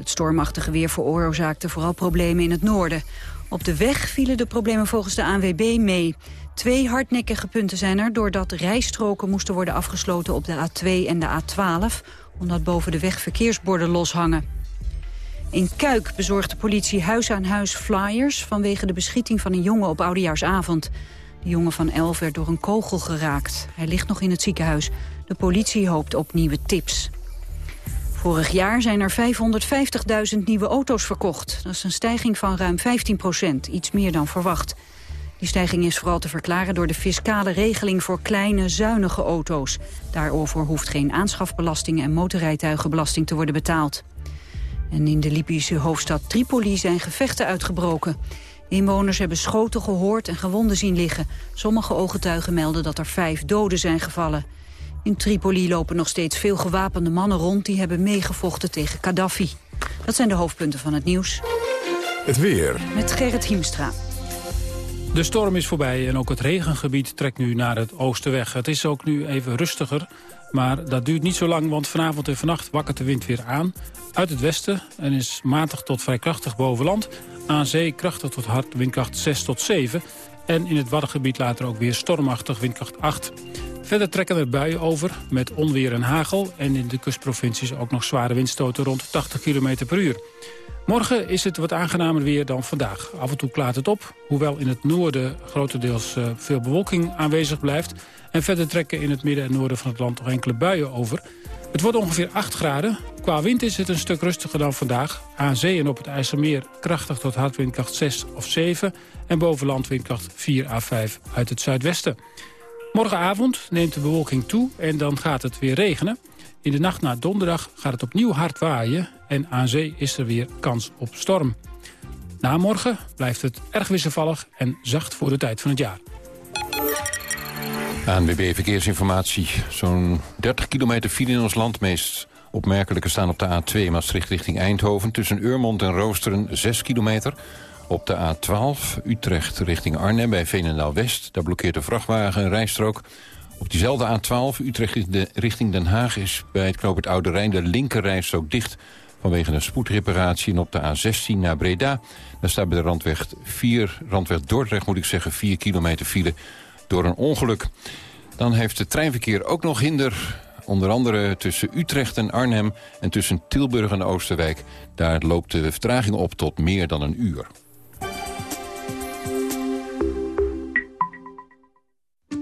Het stormachtige weer veroorzaakte vooral problemen in het noorden. Op de weg vielen de problemen volgens de ANWB mee. Twee hardnekkige punten zijn er doordat rijstroken moesten worden afgesloten op de A2 en de A12, omdat boven de weg verkeersborden loshangen. In Kuik bezorgt de politie huis aan huis flyers vanwege de beschieting van een jongen op Oudejaarsavond. De jongen van 11 werd door een kogel geraakt. Hij ligt nog in het ziekenhuis. De politie hoopt op nieuwe tips. Vorig jaar zijn er 550.000 nieuwe auto's verkocht. Dat is een stijging van ruim 15 procent, iets meer dan verwacht. Die stijging is vooral te verklaren door de fiscale regeling voor kleine, zuinige auto's. Daarover hoeft geen aanschafbelasting en motorrijtuigenbelasting te worden betaald. En in de Libische hoofdstad Tripoli zijn gevechten uitgebroken. Inwoners hebben schoten gehoord en gewonden zien liggen. Sommige ooggetuigen melden dat er vijf doden zijn gevallen. In Tripoli lopen nog steeds veel gewapende mannen rond... die hebben meegevochten tegen Gaddafi. Dat zijn de hoofdpunten van het nieuws. Het weer. Met Gerrit Hiemstra. De storm is voorbij en ook het regengebied trekt nu naar het oosten weg. Het is ook nu even rustiger, maar dat duurt niet zo lang... want vanavond en vannacht wakkert de wind weer aan uit het westen... en is matig tot vrij krachtig boven land. Aan zee krachtig tot hard, windkracht 6 tot 7... en in het Waddengebied later ook weer stormachtig, windkracht 8. Verder trekken er buien over met onweer en hagel... en in de kustprovincies ook nog zware windstoten rond 80 km per uur. Morgen is het wat aangenamer weer dan vandaag. Af en toe klaart het op, hoewel in het noorden grotendeels uh, veel bewolking aanwezig blijft. En verder trekken in het midden en noorden van het land nog enkele buien over. Het wordt ongeveer 8 graden. Qua wind is het een stuk rustiger dan vandaag. Aan zee en op het IJsselmeer krachtig tot hardwindkracht 6 of 7... en boven land windkracht 4 à 5 uit het zuidwesten. Morgenavond neemt de bewolking toe en dan gaat het weer regenen. In de nacht na donderdag gaat het opnieuw hard waaien... en aan zee is er weer kans op storm. Na morgen blijft het erg wisselvallig en zacht voor de tijd van het jaar. ANWB Verkeersinformatie. Zo'n 30 kilometer file in ons land. Meest opmerkelijke staan op de A2 Maastricht richting Eindhoven. Tussen Urmond en Roosteren 6 kilometer. Op de A12 Utrecht richting Arnhem bij Veenendaal-West. Daar blokkeert de vrachtwagen een rijstrook. Op diezelfde A12 Utrecht richting Den Haag is bij het knooppunt Oude Rijn... de linkerrijstrook dicht vanwege een spoedreparatie. En op de A16 naar Breda, daar staat bij de randweg 4, randweg Dordrecht moet ik zeggen... 4 kilometer file door een ongeluk. Dan heeft het treinverkeer ook nog hinder Onder andere tussen Utrecht en Arnhem en tussen Tilburg en Oosterwijk. Daar loopt de vertraging op tot meer dan een uur.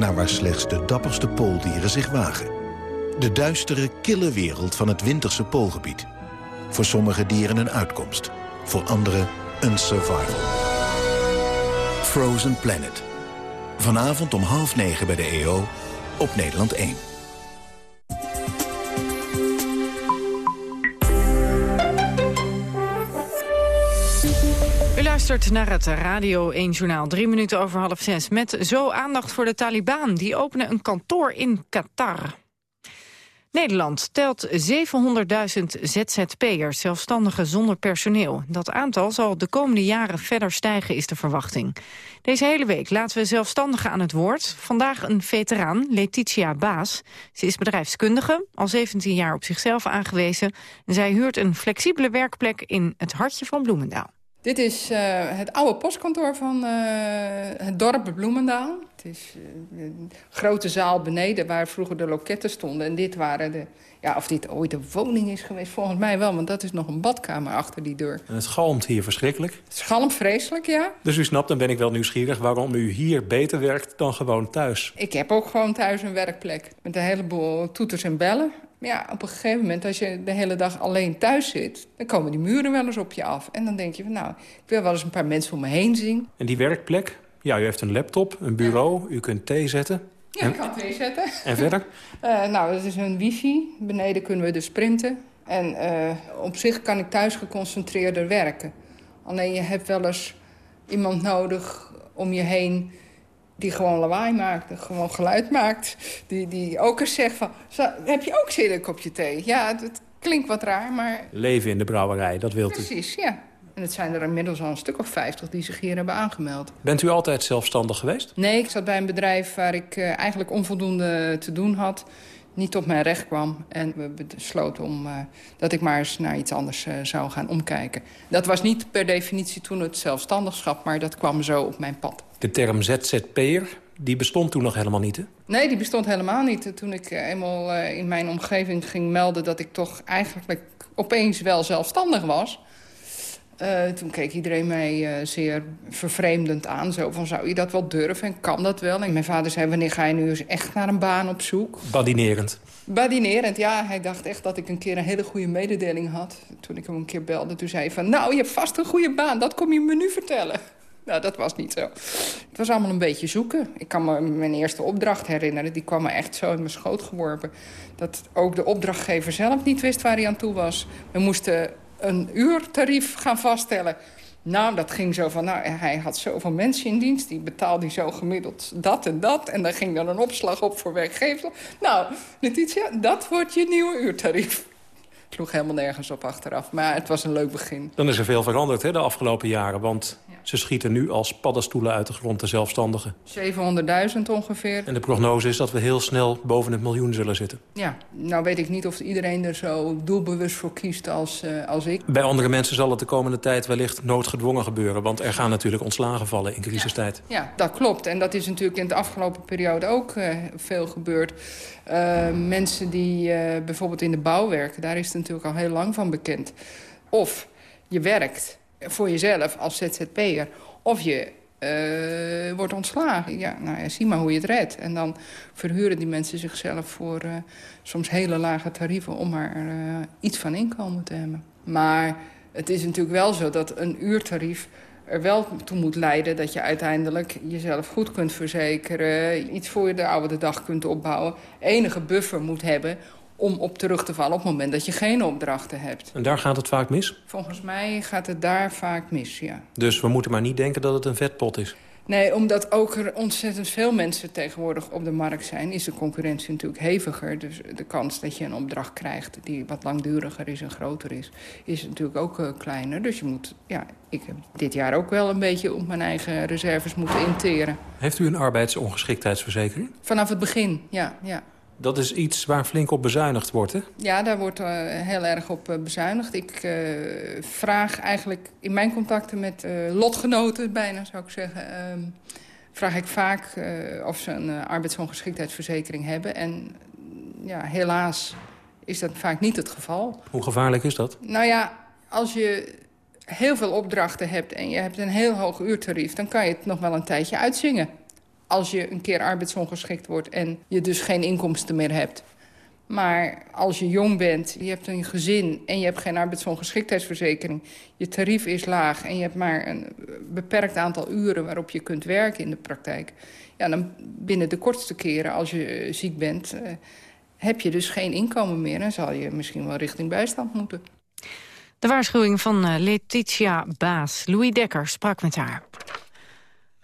naar waar slechts de dapperste pooldieren zich wagen. De duistere, kille wereld van het winterse poolgebied. Voor sommige dieren een uitkomst, voor anderen een survival. Frozen Planet. Vanavond om half negen bij de EO op Nederland 1. U luistert naar het Radio 1 Journaal, drie minuten over half zes. Met zo aandacht voor de Taliban. Die openen een kantoor in Qatar. Nederland telt 700.000 ZZP'ers, zelfstandigen zonder personeel. Dat aantal zal de komende jaren verder stijgen, is de verwachting. Deze hele week laten we zelfstandigen aan het woord. Vandaag een veteraan, Letitia Baas. Ze is bedrijfskundige, al 17 jaar op zichzelf aangewezen. En zij huurt een flexibele werkplek in het hartje van Bloemendaal. Dit is uh, het oude postkantoor van uh, het dorp Bloemendaal. Het is uh, een grote zaal beneden waar vroeger de loketten stonden. En dit waren de... Ja, of dit ooit een woning is geweest, volgens mij wel. Want dat is nog een badkamer achter die deur. En het galmt hier verschrikkelijk. Het schalmt vreselijk, ja. Dus u snapt, dan ben ik wel nieuwsgierig... waarom u hier beter werkt dan gewoon thuis. Ik heb ook gewoon thuis een werkplek. Met een heleboel toeters en bellen. Maar ja, op een gegeven moment, als je de hele dag alleen thuis zit... dan komen die muren wel eens op je af. En dan denk je van, nou, ik wil wel eens een paar mensen om me heen zien. En die werkplek? Ja, u heeft een laptop, een bureau, u kunt thee zetten. Ja, ik kan twee zetten. En verder? Uh, nou, dat is een wifi. Beneden kunnen we dus printen. En uh, op zich kan ik thuis geconcentreerder werken. Alleen je hebt wel eens iemand nodig om je heen die gewoon lawaai maakt, gewoon geluid maakt. Die, die ook eens zegt van, heb je ook zin in een kopje thee? Ja, het klinkt wat raar, maar... Leven in de brouwerij, dat wilt u? Precies, ja. En het zijn er inmiddels al een stuk of 50 die zich hier hebben aangemeld. Bent u altijd zelfstandig geweest? Nee, ik zat bij een bedrijf waar ik uh, eigenlijk onvoldoende te doen had. Niet op mijn recht kwam. En we besloten om, uh, dat ik maar eens naar iets anders uh, zou gaan omkijken. Dat was niet per definitie toen het zelfstandigschap, maar dat kwam zo op mijn pad. De term ZZP'er, die bestond toen nog helemaal niet, hè? Nee, die bestond helemaal niet. Toen ik eenmaal in mijn omgeving ging melden... dat ik toch eigenlijk opeens wel zelfstandig was... Uh, toen keek iedereen mij uh, zeer vervreemdend aan. Zo van, zou je dat wel durven en kan dat wel? En mijn vader zei, wanneer ga je nu eens echt naar een baan op zoek? Badinerend. Badinerend, ja. Hij dacht echt dat ik een keer een hele goede mededeling had. Toen ik hem een keer belde, toen zei hij van... nou, je hebt vast een goede baan, dat kom je me nu vertellen. Nou, dat was niet zo. Het was allemaal een beetje zoeken. Ik kan me mijn eerste opdracht herinneren. Die kwam me echt zo in mijn schoot geworpen. Dat ook de opdrachtgever zelf niet wist waar hij aan toe was. We moesten een uurtarief gaan vaststellen. Nou, dat ging zo van, nou, hij had zoveel mensen in dienst... die betaalde hij zo gemiddeld dat en dat. En dan ging dan een opslag op voor werkgevers. Nou, Letitia, dat wordt je nieuwe uurtarief sloeg helemaal nergens op achteraf. Maar het was een leuk begin. Dan is er veel veranderd hè, de afgelopen jaren. Want ze schieten nu als paddenstoelen uit de grond, de zelfstandigen. 700.000 ongeveer. En de prognose is dat we heel snel boven het miljoen zullen zitten. Ja, nou weet ik niet of iedereen er zo doelbewust voor kiest als, uh, als ik. Bij andere mensen zal het de komende tijd wellicht noodgedwongen gebeuren. Want er gaan natuurlijk ontslagen vallen in crisistijd. Ja, ja dat klopt. En dat is natuurlijk in de afgelopen periode ook uh, veel gebeurd. Uh, mensen die bijvoorbeeld in de bouw werken, daar is het natuurlijk al heel lang van bekend. Of je werkt voor jezelf als ZZP'er. Of je uh, wordt ontslagen. Ja, nou ja, zie maar hoe je het redt. En dan verhuren die mensen zichzelf voor uh, soms hele lage tarieven... om maar uh, iets van inkomen te hebben. Maar het is natuurlijk wel zo dat een uurtarief er wel toe moet leiden... dat je uiteindelijk jezelf goed kunt verzekeren... iets voor je de oude dag kunt opbouwen... enige buffer moet hebben om op terug te vallen op het moment dat je geen opdrachten hebt. En daar gaat het vaak mis? Volgens mij gaat het daar vaak mis, ja. Dus we moeten maar niet denken dat het een vetpot is? Nee, omdat ook er ontzettend veel mensen tegenwoordig op de markt zijn... is de concurrentie natuurlijk heviger. Dus de kans dat je een opdracht krijgt die wat langduriger is en groter is... is natuurlijk ook uh, kleiner. Dus je moet, ja, ik heb dit jaar ook wel een beetje op mijn eigen reserves moeten interen. Heeft u een arbeidsongeschiktheidsverzekering? Vanaf het begin, ja. ja. Dat is iets waar flink op bezuinigd wordt, hè? Ja, daar wordt uh, heel erg op uh, bezuinigd. Ik uh, vraag eigenlijk in mijn contacten met lotgenoten, bijna zou ik zeggen... Ehm, vraag ik vaak of ze een arbeidsongeschiktheidsverzekering hebben. En ja, helaas is dat vaak niet het geval. Hoe gevaarlijk is dat? Nou ja, als je heel veel opdrachten hebt en je hebt een heel hoog uurtarief... dan kan je het nog wel een tijdje uitzingen als je een keer arbeidsongeschikt wordt en je dus geen inkomsten meer hebt. Maar als je jong bent, je hebt een gezin en je hebt geen arbeidsongeschiktheidsverzekering... je tarief is laag en je hebt maar een beperkt aantal uren waarop je kunt werken in de praktijk... ja, dan binnen de kortste keren als je ziek bent, uh, heb je dus geen inkomen meer... en zal je misschien wel richting bijstand moeten. De waarschuwing van uh, Letitia Baas. Louis Dekker sprak met haar.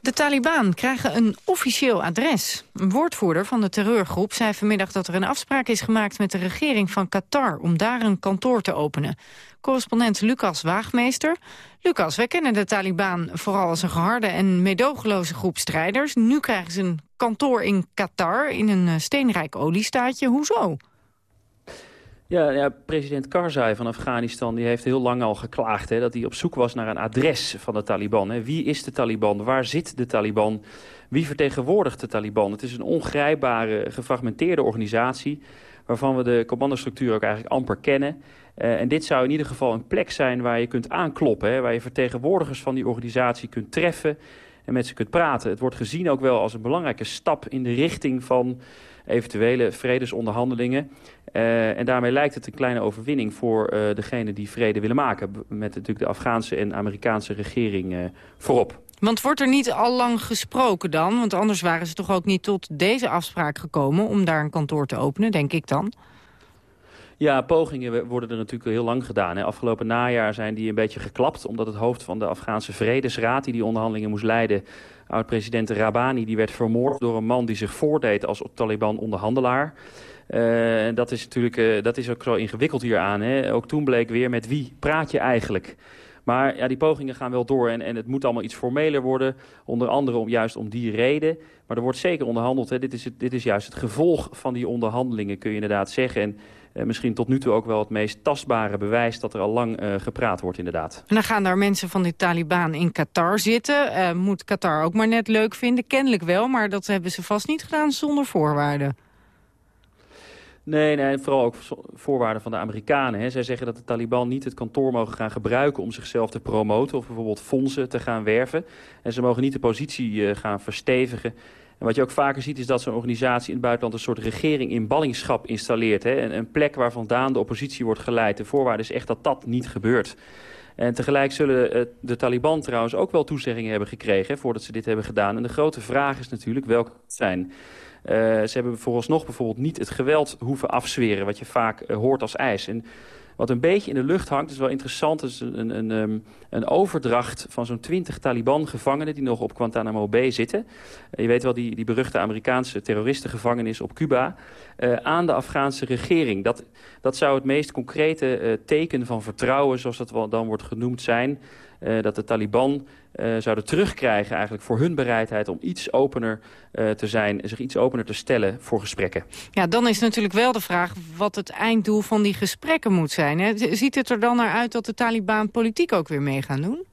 De Taliban krijgen een officieel adres. Een woordvoerder van de terreurgroep zei vanmiddag dat er een afspraak is gemaakt met de regering van Qatar om daar een kantoor te openen. Correspondent Lucas Waagmeester. Lucas, wij kennen de Taliban vooral als een geharde en medogeloze groep strijders. Nu krijgen ze een kantoor in Qatar, in een eh, steenrijk oliestaatje. Hoezo? Ja, ja, president Karzai van Afghanistan die heeft heel lang al geklaagd... Hè, dat hij op zoek was naar een adres van de Taliban. Hè. Wie is de Taliban? Waar zit de Taliban? Wie vertegenwoordigt de Taliban? Het is een ongrijpbare, gefragmenteerde organisatie... waarvan we de commandostructuur ook eigenlijk amper kennen. Uh, en dit zou in ieder geval een plek zijn waar je kunt aankloppen... Hè, waar je vertegenwoordigers van die organisatie kunt treffen en met ze kunt praten. Het wordt gezien ook wel als een belangrijke stap in de richting van eventuele vredesonderhandelingen. Uh, en daarmee lijkt het een kleine overwinning voor uh, degene die vrede willen maken. Met natuurlijk de Afghaanse en Amerikaanse regering uh, voorop. Want wordt er niet al lang gesproken dan? Want anders waren ze toch ook niet tot deze afspraak gekomen... om daar een kantoor te openen, denk ik dan? Ja, pogingen worden er natuurlijk heel lang gedaan. Hè. Afgelopen najaar zijn die een beetje geklapt... omdat het hoofd van de Afghaanse Vredesraad... die die onderhandelingen moest leiden, oud-president Rabani... die werd vermoord door een man die zich voordeed als Taliban-onderhandelaar. Uh, dat is natuurlijk uh, dat is ook zo ingewikkeld hieraan. Hè. Ook toen bleek weer met wie praat je eigenlijk... Maar ja, die pogingen gaan wel door en, en het moet allemaal iets formeler worden. Onder andere om, juist om die reden. Maar er wordt zeker onderhandeld. Hè. Dit, is het, dit is juist het gevolg van die onderhandelingen, kun je inderdaad zeggen. En misschien tot nu toe ook wel het meest tastbare bewijs... dat er al lang uh, gepraat wordt, inderdaad. En dan gaan daar mensen van die Taliban in Qatar zitten. Uh, moet Qatar ook maar net leuk vinden? Kennelijk wel, maar dat hebben ze vast niet gedaan zonder voorwaarden. Nee, nee, vooral ook voorwaarden van de Amerikanen. Hè. Zij zeggen dat de Taliban niet het kantoor mogen gaan gebruiken om zichzelf te promoten of bijvoorbeeld fondsen te gaan werven. En ze mogen niet de positie uh, gaan verstevigen. En wat je ook vaker ziet is dat zo'n organisatie in het buitenland een soort regering in ballingschap installeert. Hè. Een, een plek waar vandaan de oppositie wordt geleid. De voorwaarde is echt dat dat niet gebeurt. En tegelijk zullen de Taliban trouwens ook wel toezeggingen hebben gekregen voordat ze dit hebben gedaan. En de grote vraag is natuurlijk welke zijn. Uh, ze hebben vooralsnog bijvoorbeeld niet het geweld hoeven afzweren... wat je vaak uh, hoort als eis. En wat een beetje in de lucht hangt, is wel interessant... is een, een, een overdracht van zo'n twintig Taliban-gevangenen... die nog op Guantanamo Bay zitten. Uh, je weet wel, die, die beruchte Amerikaanse terroristengevangenis op Cuba... aan de Afghaanse regering. Dat, dat zou het meest concrete teken van vertrouwen... zoals dat wel dan wordt genoemd zijn... Dat de Taliban uh, zouden terugkrijgen eigenlijk voor hun bereidheid om iets opener uh, te zijn, zich iets opener te stellen voor gesprekken. Ja, dan is natuurlijk wel de vraag wat het einddoel van die gesprekken moet zijn. Hè? Ziet het er dan naar uit dat de Taliban politiek ook weer mee gaan doen?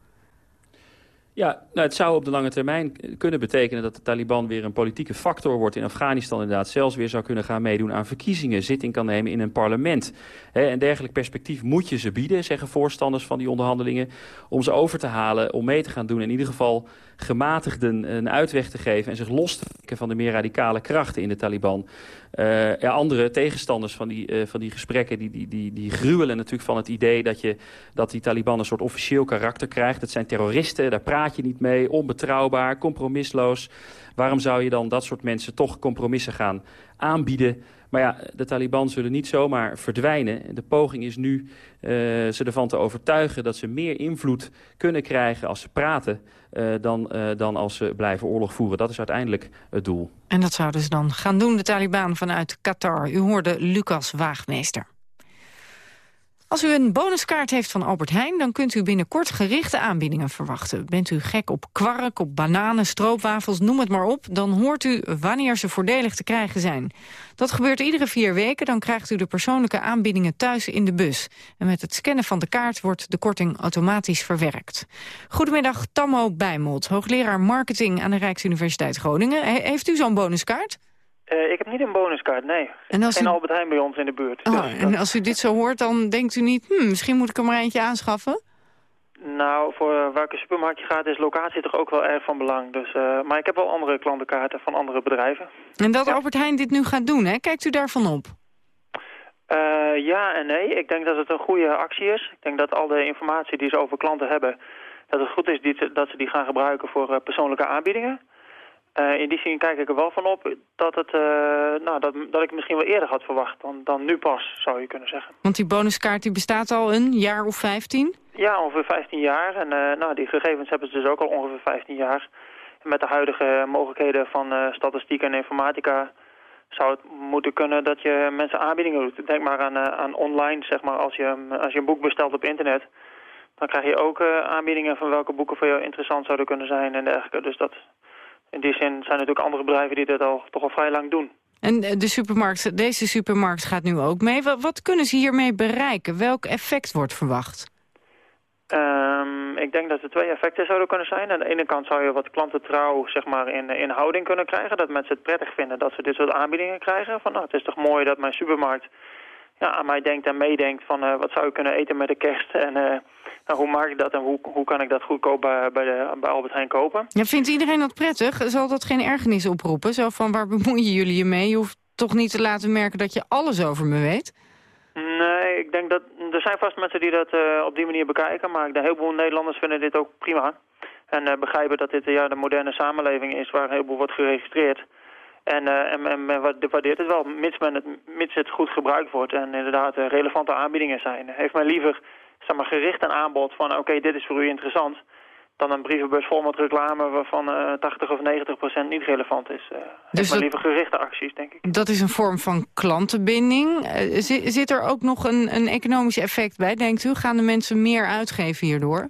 Ja, nou, het zou op de lange termijn kunnen betekenen dat de Taliban weer een politieke factor wordt in Afghanistan. Inderdaad, zelfs weer zou kunnen gaan meedoen aan verkiezingen, zitting kan nemen in een parlement. He, een dergelijk perspectief moet je ze bieden, zeggen voorstanders van die onderhandelingen, om ze over te halen, om mee te gaan doen. In ieder geval gematigden een uitweg te geven en zich los te van de meer radicale krachten in de Taliban. Ja, andere tegenstanders van die, uh, van die gesprekken die, die, die, die gruwelen natuurlijk van het idee dat, je, dat die Taliban een soort officieel karakter krijgt. Het zijn terroristen, daar praat je niet mee, onbetrouwbaar, compromisloos. Waarom zou je dan dat soort mensen toch compromissen gaan aanbieden? Maar ja, de Taliban zullen niet zomaar verdwijnen. De poging is nu uh, ze ervan te overtuigen dat ze meer invloed kunnen krijgen als ze praten... Uh, dan, uh, dan als ze blijven oorlog voeren. Dat is uiteindelijk het doel. En dat zouden ze dan gaan doen, de Taliban vanuit Qatar. U hoorde Lucas Waagmeester. Als u een bonuskaart heeft van Albert Heijn... dan kunt u binnenkort gerichte aanbiedingen verwachten. Bent u gek op kwark, op bananen, stroopwafels, noem het maar op... dan hoort u wanneer ze voordelig te krijgen zijn. Dat gebeurt iedere vier weken. Dan krijgt u de persoonlijke aanbiedingen thuis in de bus. En met het scannen van de kaart wordt de korting automatisch verwerkt. Goedemiddag, Tammo Bijmold, hoogleraar marketing... aan de Rijksuniversiteit Groningen. He heeft u zo'n bonuskaart? Uh, ik heb niet een bonuskaart, nee. En als Geen u... Albert Heijn bij ons in de buurt. Oh, dus en dat... als u dit zo hoort, dan denkt u niet... Hm, misschien moet ik er maar eentje aanschaffen? Nou, voor welke supermarkt je gaat is locatie toch ook wel erg van belang. Dus, uh, maar ik heb wel andere klantenkaarten van andere bedrijven. En dat ja. Albert Heijn dit nu gaat doen, hè? kijkt u daarvan op? Uh, ja en nee. Ik denk dat het een goede actie is. Ik denk dat al de informatie die ze over klanten hebben... dat het goed is die, dat ze die gaan gebruiken voor persoonlijke aanbiedingen. Uh, in die zin kijk ik er wel van op dat, het, uh, nou, dat, dat ik misschien wel eerder had verwacht dan, dan nu pas, zou je kunnen zeggen. Want die bonuskaart die bestaat al een jaar of 15? Ja, ongeveer 15 jaar. En uh, nou, die gegevens hebben ze dus ook al ongeveer 15 jaar. En met de huidige mogelijkheden van statistiek en informatica zou het moeten kunnen dat je mensen aanbiedingen doet. Denk maar aan, aan online, zeg maar, als je, als je een boek bestelt op internet... dan krijg je ook aanbiedingen van welke boeken voor jou interessant zouden kunnen zijn en dergelijke. Dus dat, in die zin zijn er natuurlijk andere bedrijven die dit al toch al vrij lang doen. En de supermarkt, deze supermarkt gaat nu ook mee. Wat, wat kunnen ze hiermee bereiken? Welk effect wordt verwacht? Um, ik denk dat er twee effecten zouden kunnen zijn. Aan de ene kant zou je wat klantentrouw zeg maar, in, in houding kunnen krijgen. Dat mensen het prettig vinden dat ze dit soort aanbiedingen krijgen. Van, nou, het is toch mooi dat mijn supermarkt ja, aan mij denkt en meedenkt van wat zou ik kunnen eten met de kerst en nou, hoe maak ik dat en hoe, hoe kan ik dat goedkoop bij, bij, de, bij Albert Heijn kopen. Ja, vindt iedereen dat prettig? Zal dat geen ergernis oproepen? Zo van waar bemoeien jullie je mee? Je hoeft toch niet te laten merken dat je alles over me weet? Nee, ik denk dat er zijn vast mensen die dat uh, op die manier bekijken, maar heel veel Nederlanders vinden dit ook prima. En begrijpen dat dit ja, de moderne samenleving is waar een heleboel wordt geregistreerd. En, uh, en, en men waardeert het wel, mits, men het, mits het goed gebruikt wordt en inderdaad relevante aanbiedingen zijn. Heeft men liever zeg maar, gericht een aanbod van oké, dit is voor u interessant dan een brievenbus vol met reclame waarvan uh, 80 of 90 procent niet relevant is. Uh, dus maar liever gerichte acties, denk ik. Dat is een vorm van klantenbinding. Uh, zit, zit, er ook nog een, een economisch effect bij, denkt u? Gaan de mensen meer uitgeven hierdoor?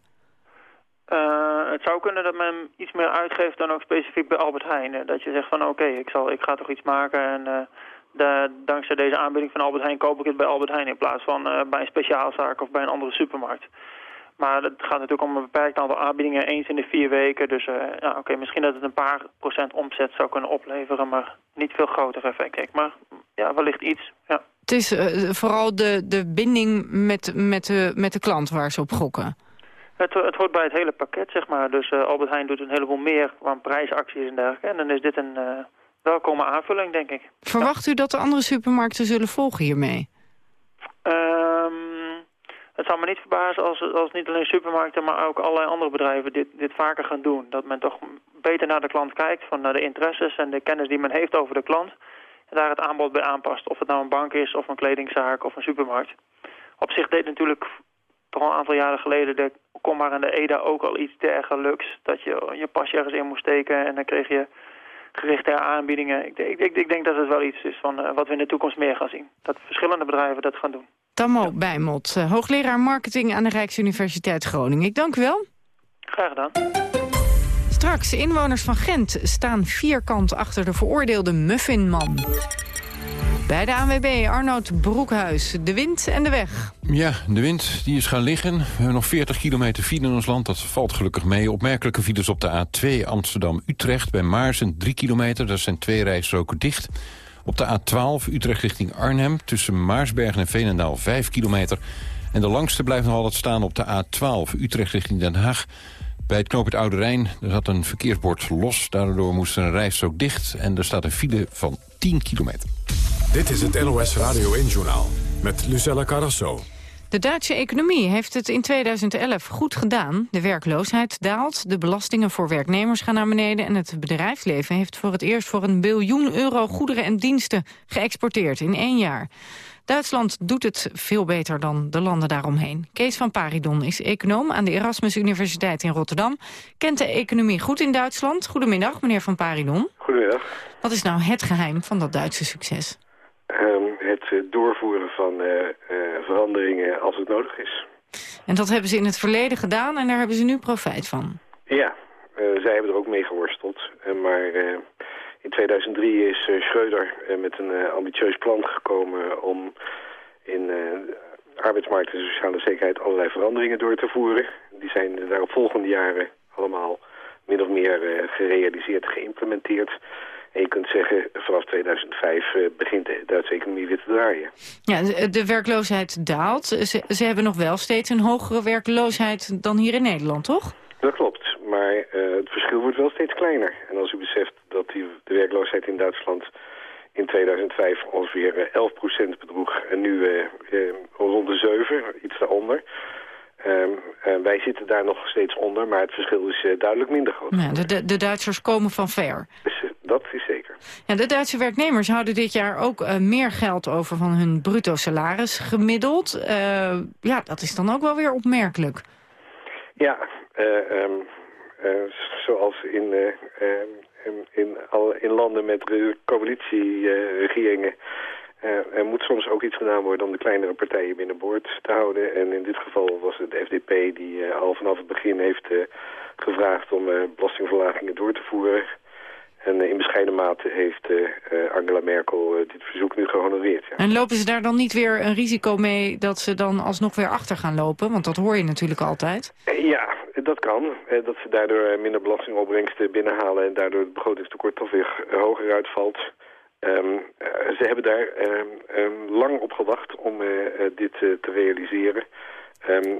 Uh, het zou kunnen dat men iets meer uitgeeft dan ook specifiek bij Albert Heijn. Dat je zegt van oké, ik ik, ik ga toch iets maken en de, dankzij deze aanbieding van Albert Heijn koop ik het bij Albert Heijn in plaats van bij een speciaalzaak of bij een andere supermarkt. Maar het gaat natuurlijk om een beperkt aantal aanbiedingen eens in de vier weken. Dus ja, oké, misschien dat het een paar procent omzet zou kunnen opleveren, maar niet veel groter effect. Kijk. Maar ja, wellicht iets. Ja. Het is vooral de, de binding met, met, de, met de klant waar ze op gokken. Het, het hoort bij het hele pakket, zeg maar. Dus uh, Albert Heijn doet een heleboel meer aan prijsacties en dergelijke. En dan is dit een welkome aanvulling, denk ik. Verwacht u dat de andere supermarkten zullen volgen hiermee? Um, het zou me niet verbazen als, als niet alleen supermarkten, maar ook allerlei andere bedrijven dit, dit vaker gaan doen. Dat men toch beter naar de klant kijkt, van naar de interesses en de kennis die men heeft over de klant. En daar het aanbod bij aanpast. Of het nou een bank is, of een kledingzaak, of een supermarkt. Op zich deed natuurlijk toch al een aantal jaren geleden de Komar en de EDA ook al iets dergelijks. Dat je je pasje ergens in moest steken en dan kreeg je gerichte aanbiedingen. Ik, ik, ik, ik denk dat het wel iets is van uh, wat we in de toekomst meer gaan zien. Dat verschillende bedrijven dat gaan doen. Tammo Bijmot, eh, hoogleraar marketing aan de Rijksuniversiteit Groningen. Ik dank u wel. Graag gedaan. Straks, inwoners van Gent staan vierkant achter de veroordeelde Muffinman. Bij de ANWB Arnoud Broekhuis, de wind en de weg. Ja, de wind die is gaan liggen. We hebben nog 40 kilometer file in ons land, dat valt gelukkig mee. Opmerkelijke files op de A2 Amsterdam-Utrecht bij Maarsen, 3 kilometer. Daar zijn twee rijstroken dicht. Op de A12 Utrecht richting Arnhem tussen Maarsbergen en Veenendaal 5 kilometer. En de langste blijft nog altijd staan op de A12 Utrecht richting Den Haag. Bij het knooppunt Oude Rijn er zat een verkeersbord los. Daardoor moest een rijstrook dicht en er staat een file van 10 kilometer. Dit is het NOS Radio 1-journaal met Lucella Carrasso. De Duitse economie heeft het in 2011 goed gedaan. De werkloosheid daalt, de belastingen voor werknemers gaan naar beneden... en het bedrijfsleven heeft voor het eerst voor een biljoen euro goederen en diensten geëxporteerd in één jaar. Duitsland doet het veel beter dan de landen daaromheen. Kees van Paridon is econoom aan de Erasmus Universiteit in Rotterdam. Kent de economie goed in Duitsland. Goedemiddag, meneer van Paridon. Goedemiddag. Wat is nou het geheim van dat Duitse succes? Um, het uh, doorvoeren van uh, uh, veranderingen als het nodig is. En dat hebben ze in het verleden gedaan en daar hebben ze nu profijt van? Ja, zij hebben er ook mee geworsteld. maar in 2003 is Schreuder met een ambitieus plan gekomen om in arbeidsmarkt en sociale zekerheid allerlei veranderingen door te voeren. Die zijn de daarop volgende jaren allemaal min of meer gerealiseerd, geïmplementeerd. En je kunt zeggen, vanaf 2005 uh, eh, begint de Duitse economie weer te draaien. Ja, de, werkloosheid daalt. Ze, ze, hebben nog wel steeds een hogere werkloosheid dan hier in Nederland, toch? Dat klopt, maar uh, het verschil wordt wel steeds kleiner. En als u beseft dat die, de werkloosheid in Duitsland in 2005 ongeveer 11% bedroeg en nu uh, rond de 7, iets daaronder... Um, wij zitten daar nog steeds onder, maar het verschil is uh, duidelijk minder groot. Ja, de, de, de, Duitsers komen van ver. Dus, dat is zeker. Ja, de Duitse werknemers houden dit jaar ook meer geld over van hun bruto salaris gemiddeld. Ja, dat is dan ook wel weer opmerkelijk. Ja, um, zoals in, in, in, al, in landen met coalitieregeringen uh, er moet soms ook iets gedaan worden om de kleinere partijen binnenboord te houden. En in dit geval was het de FDP die uh, al vanaf het begin heeft uh, gevraagd om belastingverlagingen door te voeren. En in bescheiden mate heeft Angela Merkel dit verzoek nu gehonoreerd. Ja. En lopen ze daar dan niet weer een risico mee dat ze dan alsnog weer achter gaan lopen? Want dat hoor je natuurlijk altijd. ja, dat kan. dat ze daardoor minder belastingopbrengsten binnenhalen en daardoor het begrotingstekort toch weer hoger uitvalt. Ehm, eh, ze hebben daar ehm, ehm, lang op gewacht om eh, eh, dit te realiseren.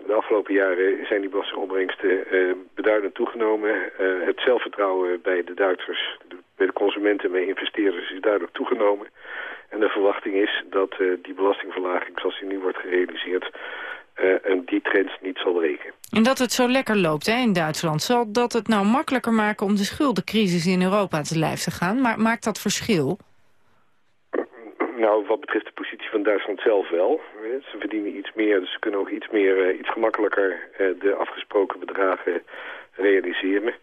De afgelopen jaren zijn die belastingopbrengsten beduidend toegenomen. Het zelfvertrouwen bij de Duitsers, bij de consumenten en bij investeerders is duidelijk toegenomen. En de verwachting is dat die belastingverlaging zoals die nu wordt gerealiseerd... en die trend niet zal breken. En dat het zo lekker loopt hè, in Duitsland. Zal dat het nou makkelijker maken om de schuldencrisis in Europa te lijf te gaan? Maar maakt dat verschil? Nou, wat betreft de positie van Duitsland zelf wel. Ze verdienen iets meer, dus ze kunnen ook iets, meer, eh, iets gemakkelijker eh, de afgesproken bedragen realiseren.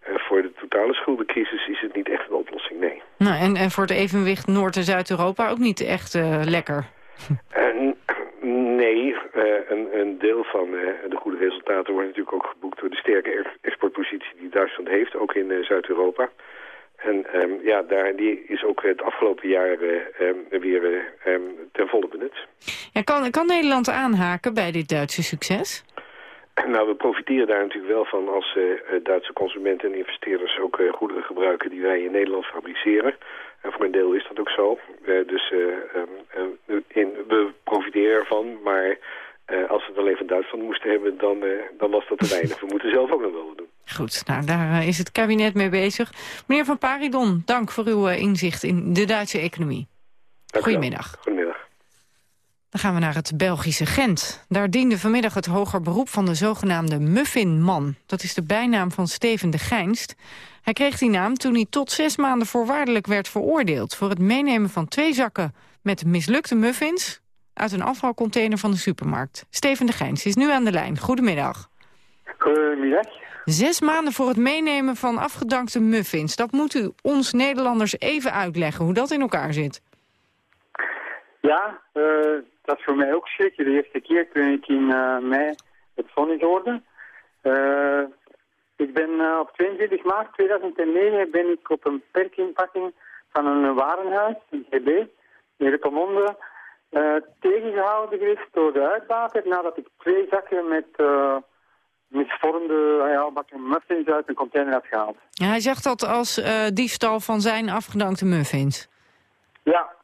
Eh, voor de totale schuldencrisis is het niet echt een oplossing, nee. Nou, en, en voor het evenwicht Noord- en Zuid-Europa ook niet echt lekker. En nee, een, een deel van de goede resultaten wordt natuurlijk ook geboekt door de sterke er- exportpositie die Duitsland heeft, ook in Zuid-Europa. En ehm, ja, daar, die is ook het afgelopen jaar eh, ehm, weer eh, ehm, ten volle benut. Ja, kan, kan Nederland aanhaken bij dit Duitse succes? Nou, we profiteren daar natuurlijk wel van als eh, Duitse consumenten en investeerders ook goederen gebruiken die wij in Nederland fabriceren. En voor een deel is dat ook zo. Dus in, we profiteren ervan, maar als we het alleen van Duitsland moesten hebben, dan, dan was dat te weinig. We moeten zelf ook nog wel wat doen. Goed, nou, daar eh, is het kabinet mee bezig. Meneer Van Paridon, dank voor uw eh, inzicht in de Duitse economie. Goedemiddag. Goedemiddag. Dan gaan we naar het Belgische Gent. Daar diende vanmiddag het hoger beroep van de zogenaamde Muffinman. Dat is de bijnaam van Steven de Geinst. Hij kreeg die naam toen hij tot zes maanden voorwaardelijk werd veroordeeld... voor het meenemen van twee zakken met mislukte muffins... uit een afvalcontainer van de supermarkt. Steven de Geinst is nu aan de lijn. Goedemiddag. Goedemiddag. Zes maanden voor het meenemen van afgedankte muffins. Dat moet u ons Nederlanders even uitleggen, hoe dat in elkaar zit. Ja, eh, dat is voor mij ook schrik. De eerste keer toen ik in eh, mei het vonnis hoorde. Eh, ik ben op 22 maart 2009 ben ik op een perkinpakking van een warenhuis, een GB, in Rupelmonde, eh, tegengehouden geweest door de uitbater nadat ik twee zakken met misvormde uh, ja, bakken muffins uit een container had gehaald. Ja, hij zegt dat als eh, diefstal van zijn afgedankte muffins. Ja.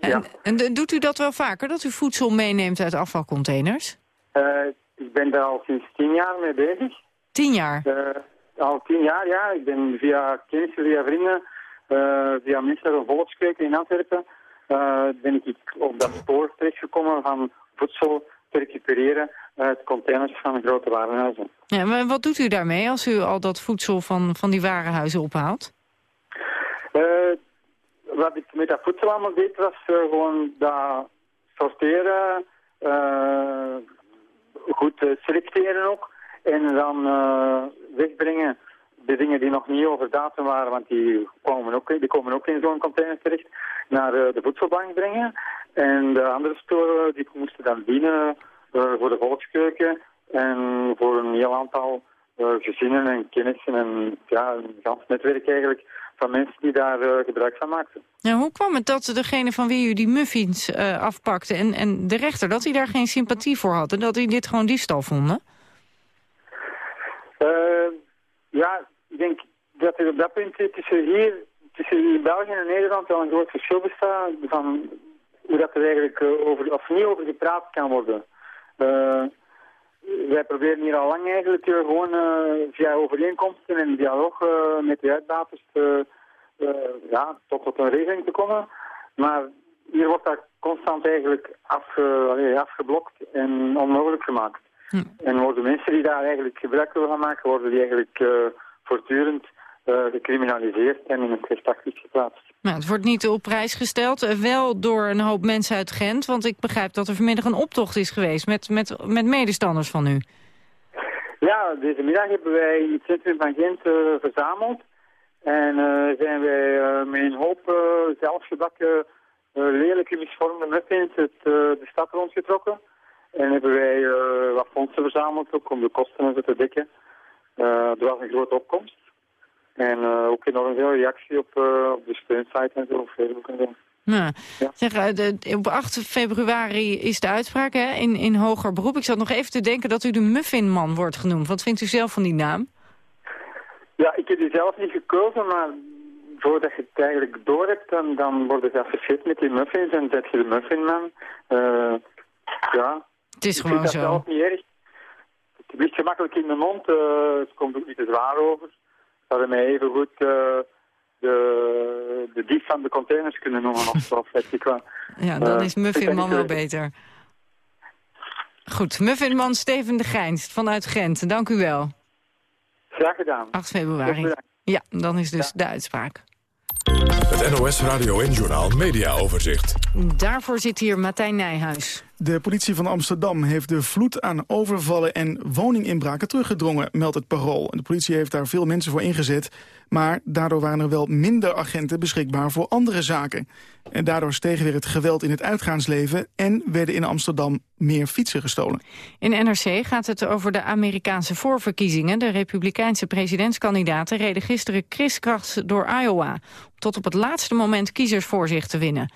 En, en d- doet u dat wel vaker, dat u voedsel meeneemt uit afvalcontainers? Eh, ik ben daar al sinds tien jaar mee bezig. Tien jaar? Eh, al tien jaar, ja. Ik ben via kennissen, via vrienden, eh, via mensen uit een volkskeuken in Antwerpen, eh, ben ik op dat spoor terechtgekomen van voedsel te recupereren uit containers van grote warenhuizen. Ja, maar wat doet u daarmee als u al dat voedsel van, van die warenhuizen ophaalt? Eh, wat ik met dat voedsel allemaal deed, was eh, gewoon dat sorteren, eh, goed eh, selecteren ook. En dan eh, wegbrengen de dingen die nog niet over datum waren, want die komen ook, die komen ook in zo'n container terecht, naar eh, de voedselbank brengen. En de andere storen die moesten dan dienen eh, voor de volkskeuken en voor een heel aantal eh, gezinnen en kennissen en ja, een gans netwerk eigenlijk van mensen die daar eh, gebruik van maakten. Ja, hoe kwam het dat degene van wie u die muffins eh, afpakte en, en de rechter, dat hij daar geen sympathie voor had en dat hij dit gewoon diefstal vonden? Eh, ja, ik denk dat er op dat punt tussen hier, tussen België en Nederland wel een groot verschil bestaat van hoe dat er eigenlijk eh, over, of niet over gepraat kan worden. Eh, wij proberen hier al lang eigenlijk eh, gewoon eh, via overeenkomsten en dialoog met de uitbaters te, ja, tot, tot een regeling te komen. Maar hier wordt dat constant eigenlijk afge, afgeblokt en onmogelijk gemaakt. En worden mensen die daar eigenlijk gebruik willen van maken, worden die eigenlijk voortdurend gecriminaliseerd en in het rechtactief geplaatst. Nou, het wordt niet op prijs gesteld, eh, wel door een hoop mensen uit Gent, want ik begrijp dat er vanmiddag een optocht is geweest met, met, met medestanders van u. Ja, deze middag hebben wij in het centrum van Gent eh, verzameld. En eh, zijn wij eh, met een hoop eh, zelfgebakken, eh, lelijke misvormde muffins het, eh, de stad rondgetrokken. En hebben wij eh, wat fondsen verzameld, ook om de kosten te dekken. Eh er was een grote opkomst. En eh, ook enorm veel reactie op, eh, op de steunsite en zo, op Facebook en zo. Nou, zeg, eh, de- op 8 februari is de uitspraak hè, in, in hoger beroep. Ik zat nog even te denken dat u de muffinman wordt genoemd. Wat vindt u zelf van die naam? Ja, ik heb die zelf niet gekozen, maar voordat je het eigenlijk door hebt, dan, dan worden ze associeerd met die muffins en zet je de muffinman. Uh, ja. Het is ik gewoon vind zo. dat zelf niet erg. Het ligt gemakkelijk in de mond, uh, het komt ook niet te zwaar over. Hadden mij even goed uh, de, de dief van de containers kunnen noemen of ik wel. Ja, dan Uh, is Muffinman wel beter. Goed, Muffinman Steven de Gijnst vanuit Gent. Dank u wel. Graag gedaan. 8 februari. Ja, dan is dus de uitspraak. Het NOS Radio en Journaal Media Overzicht. Daarvoor zit hier Martijn Nijhuis. De politie van Amsterdam heeft de vloed aan overvallen en woninginbraken teruggedrongen, meldt het Parool. De politie heeft daar veel mensen voor ingezet, maar daardoor waren er wel minder agenten beschikbaar voor andere zaken. En daardoor steeg weer het geweld in het uitgaansleven en werden in Amsterdam meer fietsen gestolen. In NRC gaat het over de Amerikaanse voorverkiezingen. De republikeinse presidentskandidaten reden gisteren kriskras door Iowa... tot op het laatste moment kiezers voor zich te winnen.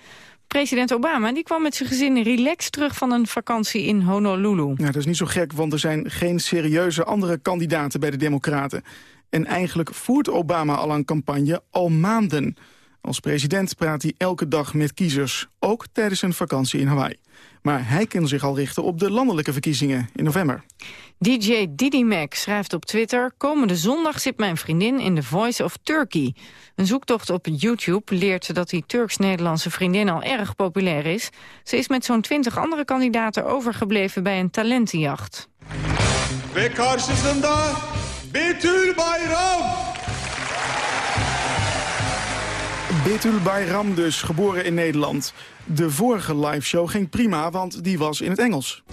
President Obama die kwam met zijn gezin relaxed terug van een vakantie in Honolulu. Ja, dat is niet zo gek, want er zijn geen serieuze andere kandidaten bij de Democraten. En eigenlijk voert Obama al een campagne al maanden. Als president praat hij elke dag met kiezers, ook tijdens een vakantie in Hawaii. Maar hij kan zich al richten op de landelijke verkiezingen in november. DJ Didi Mac schrijft op Twitter... komende zondag zit mijn vriendin in The Voice of Turkey. Een zoektocht op YouTube leert dat die Turks-Nederlandse vriendin al erg populair is. Ze is met zo'n twintig andere kandidaten overgebleven bij een talentenjacht. Ve karşısında Betül Bayram. Betul Bayram dus, geboren in Nederland. De vorige liveshow ging prima, want die was in het Engels.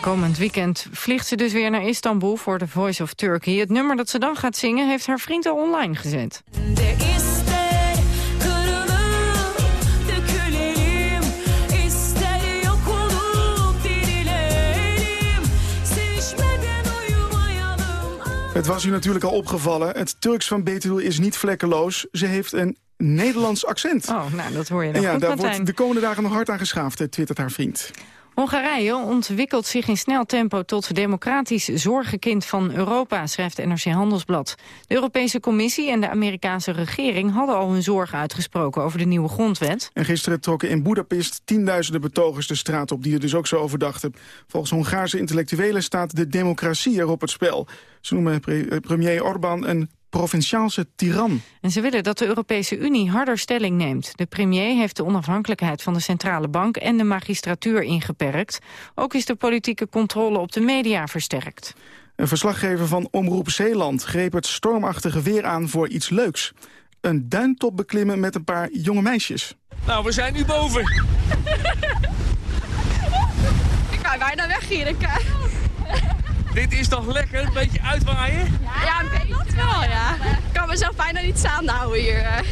Komend weekend vliegt ze dus weer naar Istanbul voor The Voice of Turkey. Het nummer dat ze dan gaat zingen heeft haar vriend al online gezet. Het was u natuurlijk al opgevallen. Het Turks van Betul is niet vlekkeloos. Ze heeft een Nederlands accent. Oh, nou, dat hoor je ja, goed, daar Martijn. wordt de komende dagen nog hard aan geschaafd, eh, twittert haar vriend. Hongarije ontwikkelt zich in snel tempo tot democratisch zorgenkind van Europa, schrijft NRC Handelsblad. De Europese Commissie en de Amerikaanse regering hadden al hun zorgen uitgesproken over de nieuwe grondwet. En gisteren trokken in Boedapest tienduizenden betogers de straat op... die er dus ook zo over dachten. Volgens Hongaarse intellectuelen staat de democratie er op het spel. Ze noemen pre- premier Orbán een provinciaalse tiran. En ze willen dat de Europese Unie harder stelling neemt. De premier heeft de onafhankelijkheid van de centrale bank en de magistratuur ingeperkt. Ook is de politieke controle op de media versterkt. Een verslaggever van Omroep Zeeland greep het stormachtige weer aan voor iets leuks. Een duintop beklimmen met een paar jonge meisjes. Nou, we zijn nu boven. Ik wou bijna weg hier. Ik, Dit is toch lekker? Een beetje uitwaaien? ja, een beetje wel, ja. Ik kan mezelf bijna niet staande houden hier.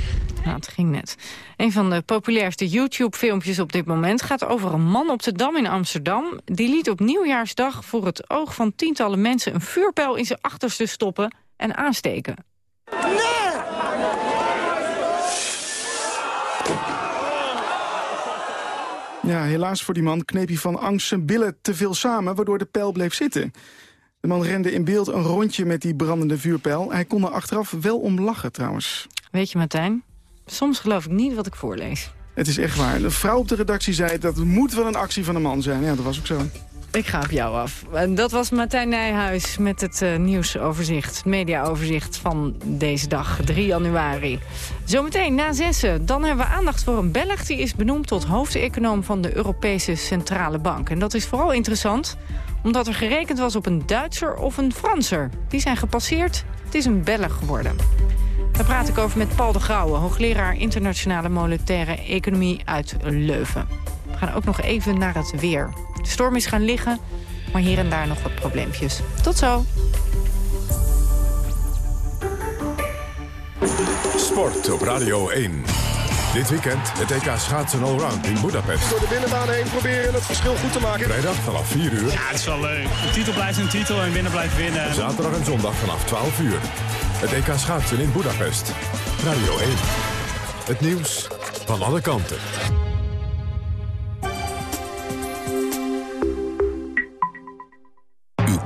Nou, het ging net. Een van de populairste YouTube-filmpjes op dit moment gaat over een man op de Dam in Amsterdam. Die liet op nieuwjaarsdag voor het oog van tientallen mensen een vuurpijl in zijn achterste stoppen en aansteken. Ja, helaas voor die man kneep hij van angst zijn billen te veel samen... waardoor de pijl bleef zitten. De man rende in beeld een rondje met die brandende vuurpijl. Hij kon er achteraf wel om lachen trouwens. Weet je, Martijn, soms geloof ik niet wat ik voorlees. Het is echt waar. De vrouw op de redactie zei dat het moet wel een actie van een man zijn. Ja, dat was ook zo. Ik ga op jou af. En dat was Martijn Nijhuis met het eh, nieuwsoverzicht, het mediaoverzicht van deze dag, 3 januari. Zometeen na zessen, dan hebben we aandacht voor een Belg... die is benoemd tot hoofdeconoom van de Europese Centrale Bank. En dat is vooral interessant, omdat er gerekend was op een Duitser of een Franser. Die zijn gepasseerd, het is een Belg geworden. Daar praat ik over met Paul de Grauwe, hoogleraar internationale monetaire economie uit Leuven. We gaan ook nog even naar het weer. De storm is gaan liggen, maar hier en daar nog wat probleempjes. Tot zo. Sport op Radio 1. Dit weekend het EK schaatsen allround in Budapest. Door de binnenbaan heen proberen het verschil goed te maken. Vrijdag vanaf 4 uur. Ja, het is wel leuk. Een titel blijft een titel en winnen blijft winnen. Zaterdag en zondag vanaf 12 uur. Het EK schaatsen in Budapest. Radio 1. Het nieuws van alle kanten.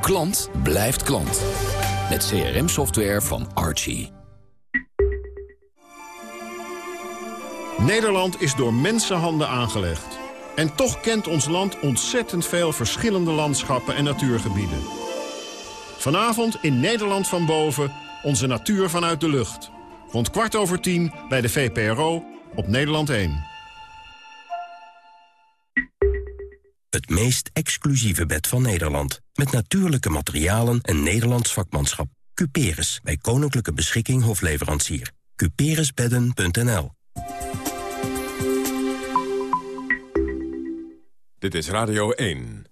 klant blijft klant. Met CRM-software van Archie. Nederland is door mensenhanden aangelegd. En toch kent ons land ontzettend veel verschillende landschappen en natuurgebieden. Vanavond in Nederland van boven onze natuur vanuit de lucht. Rond kwart over tien bij de VPRO op Nederland 1. Het meest exclusieve bed van Nederland. Met natuurlijke materialen en Nederlands vakmanschap. Cuperus, bij Koninklijke Beschikking Hofleverancier. Cuperusbedden.nl Dit is Radio 1.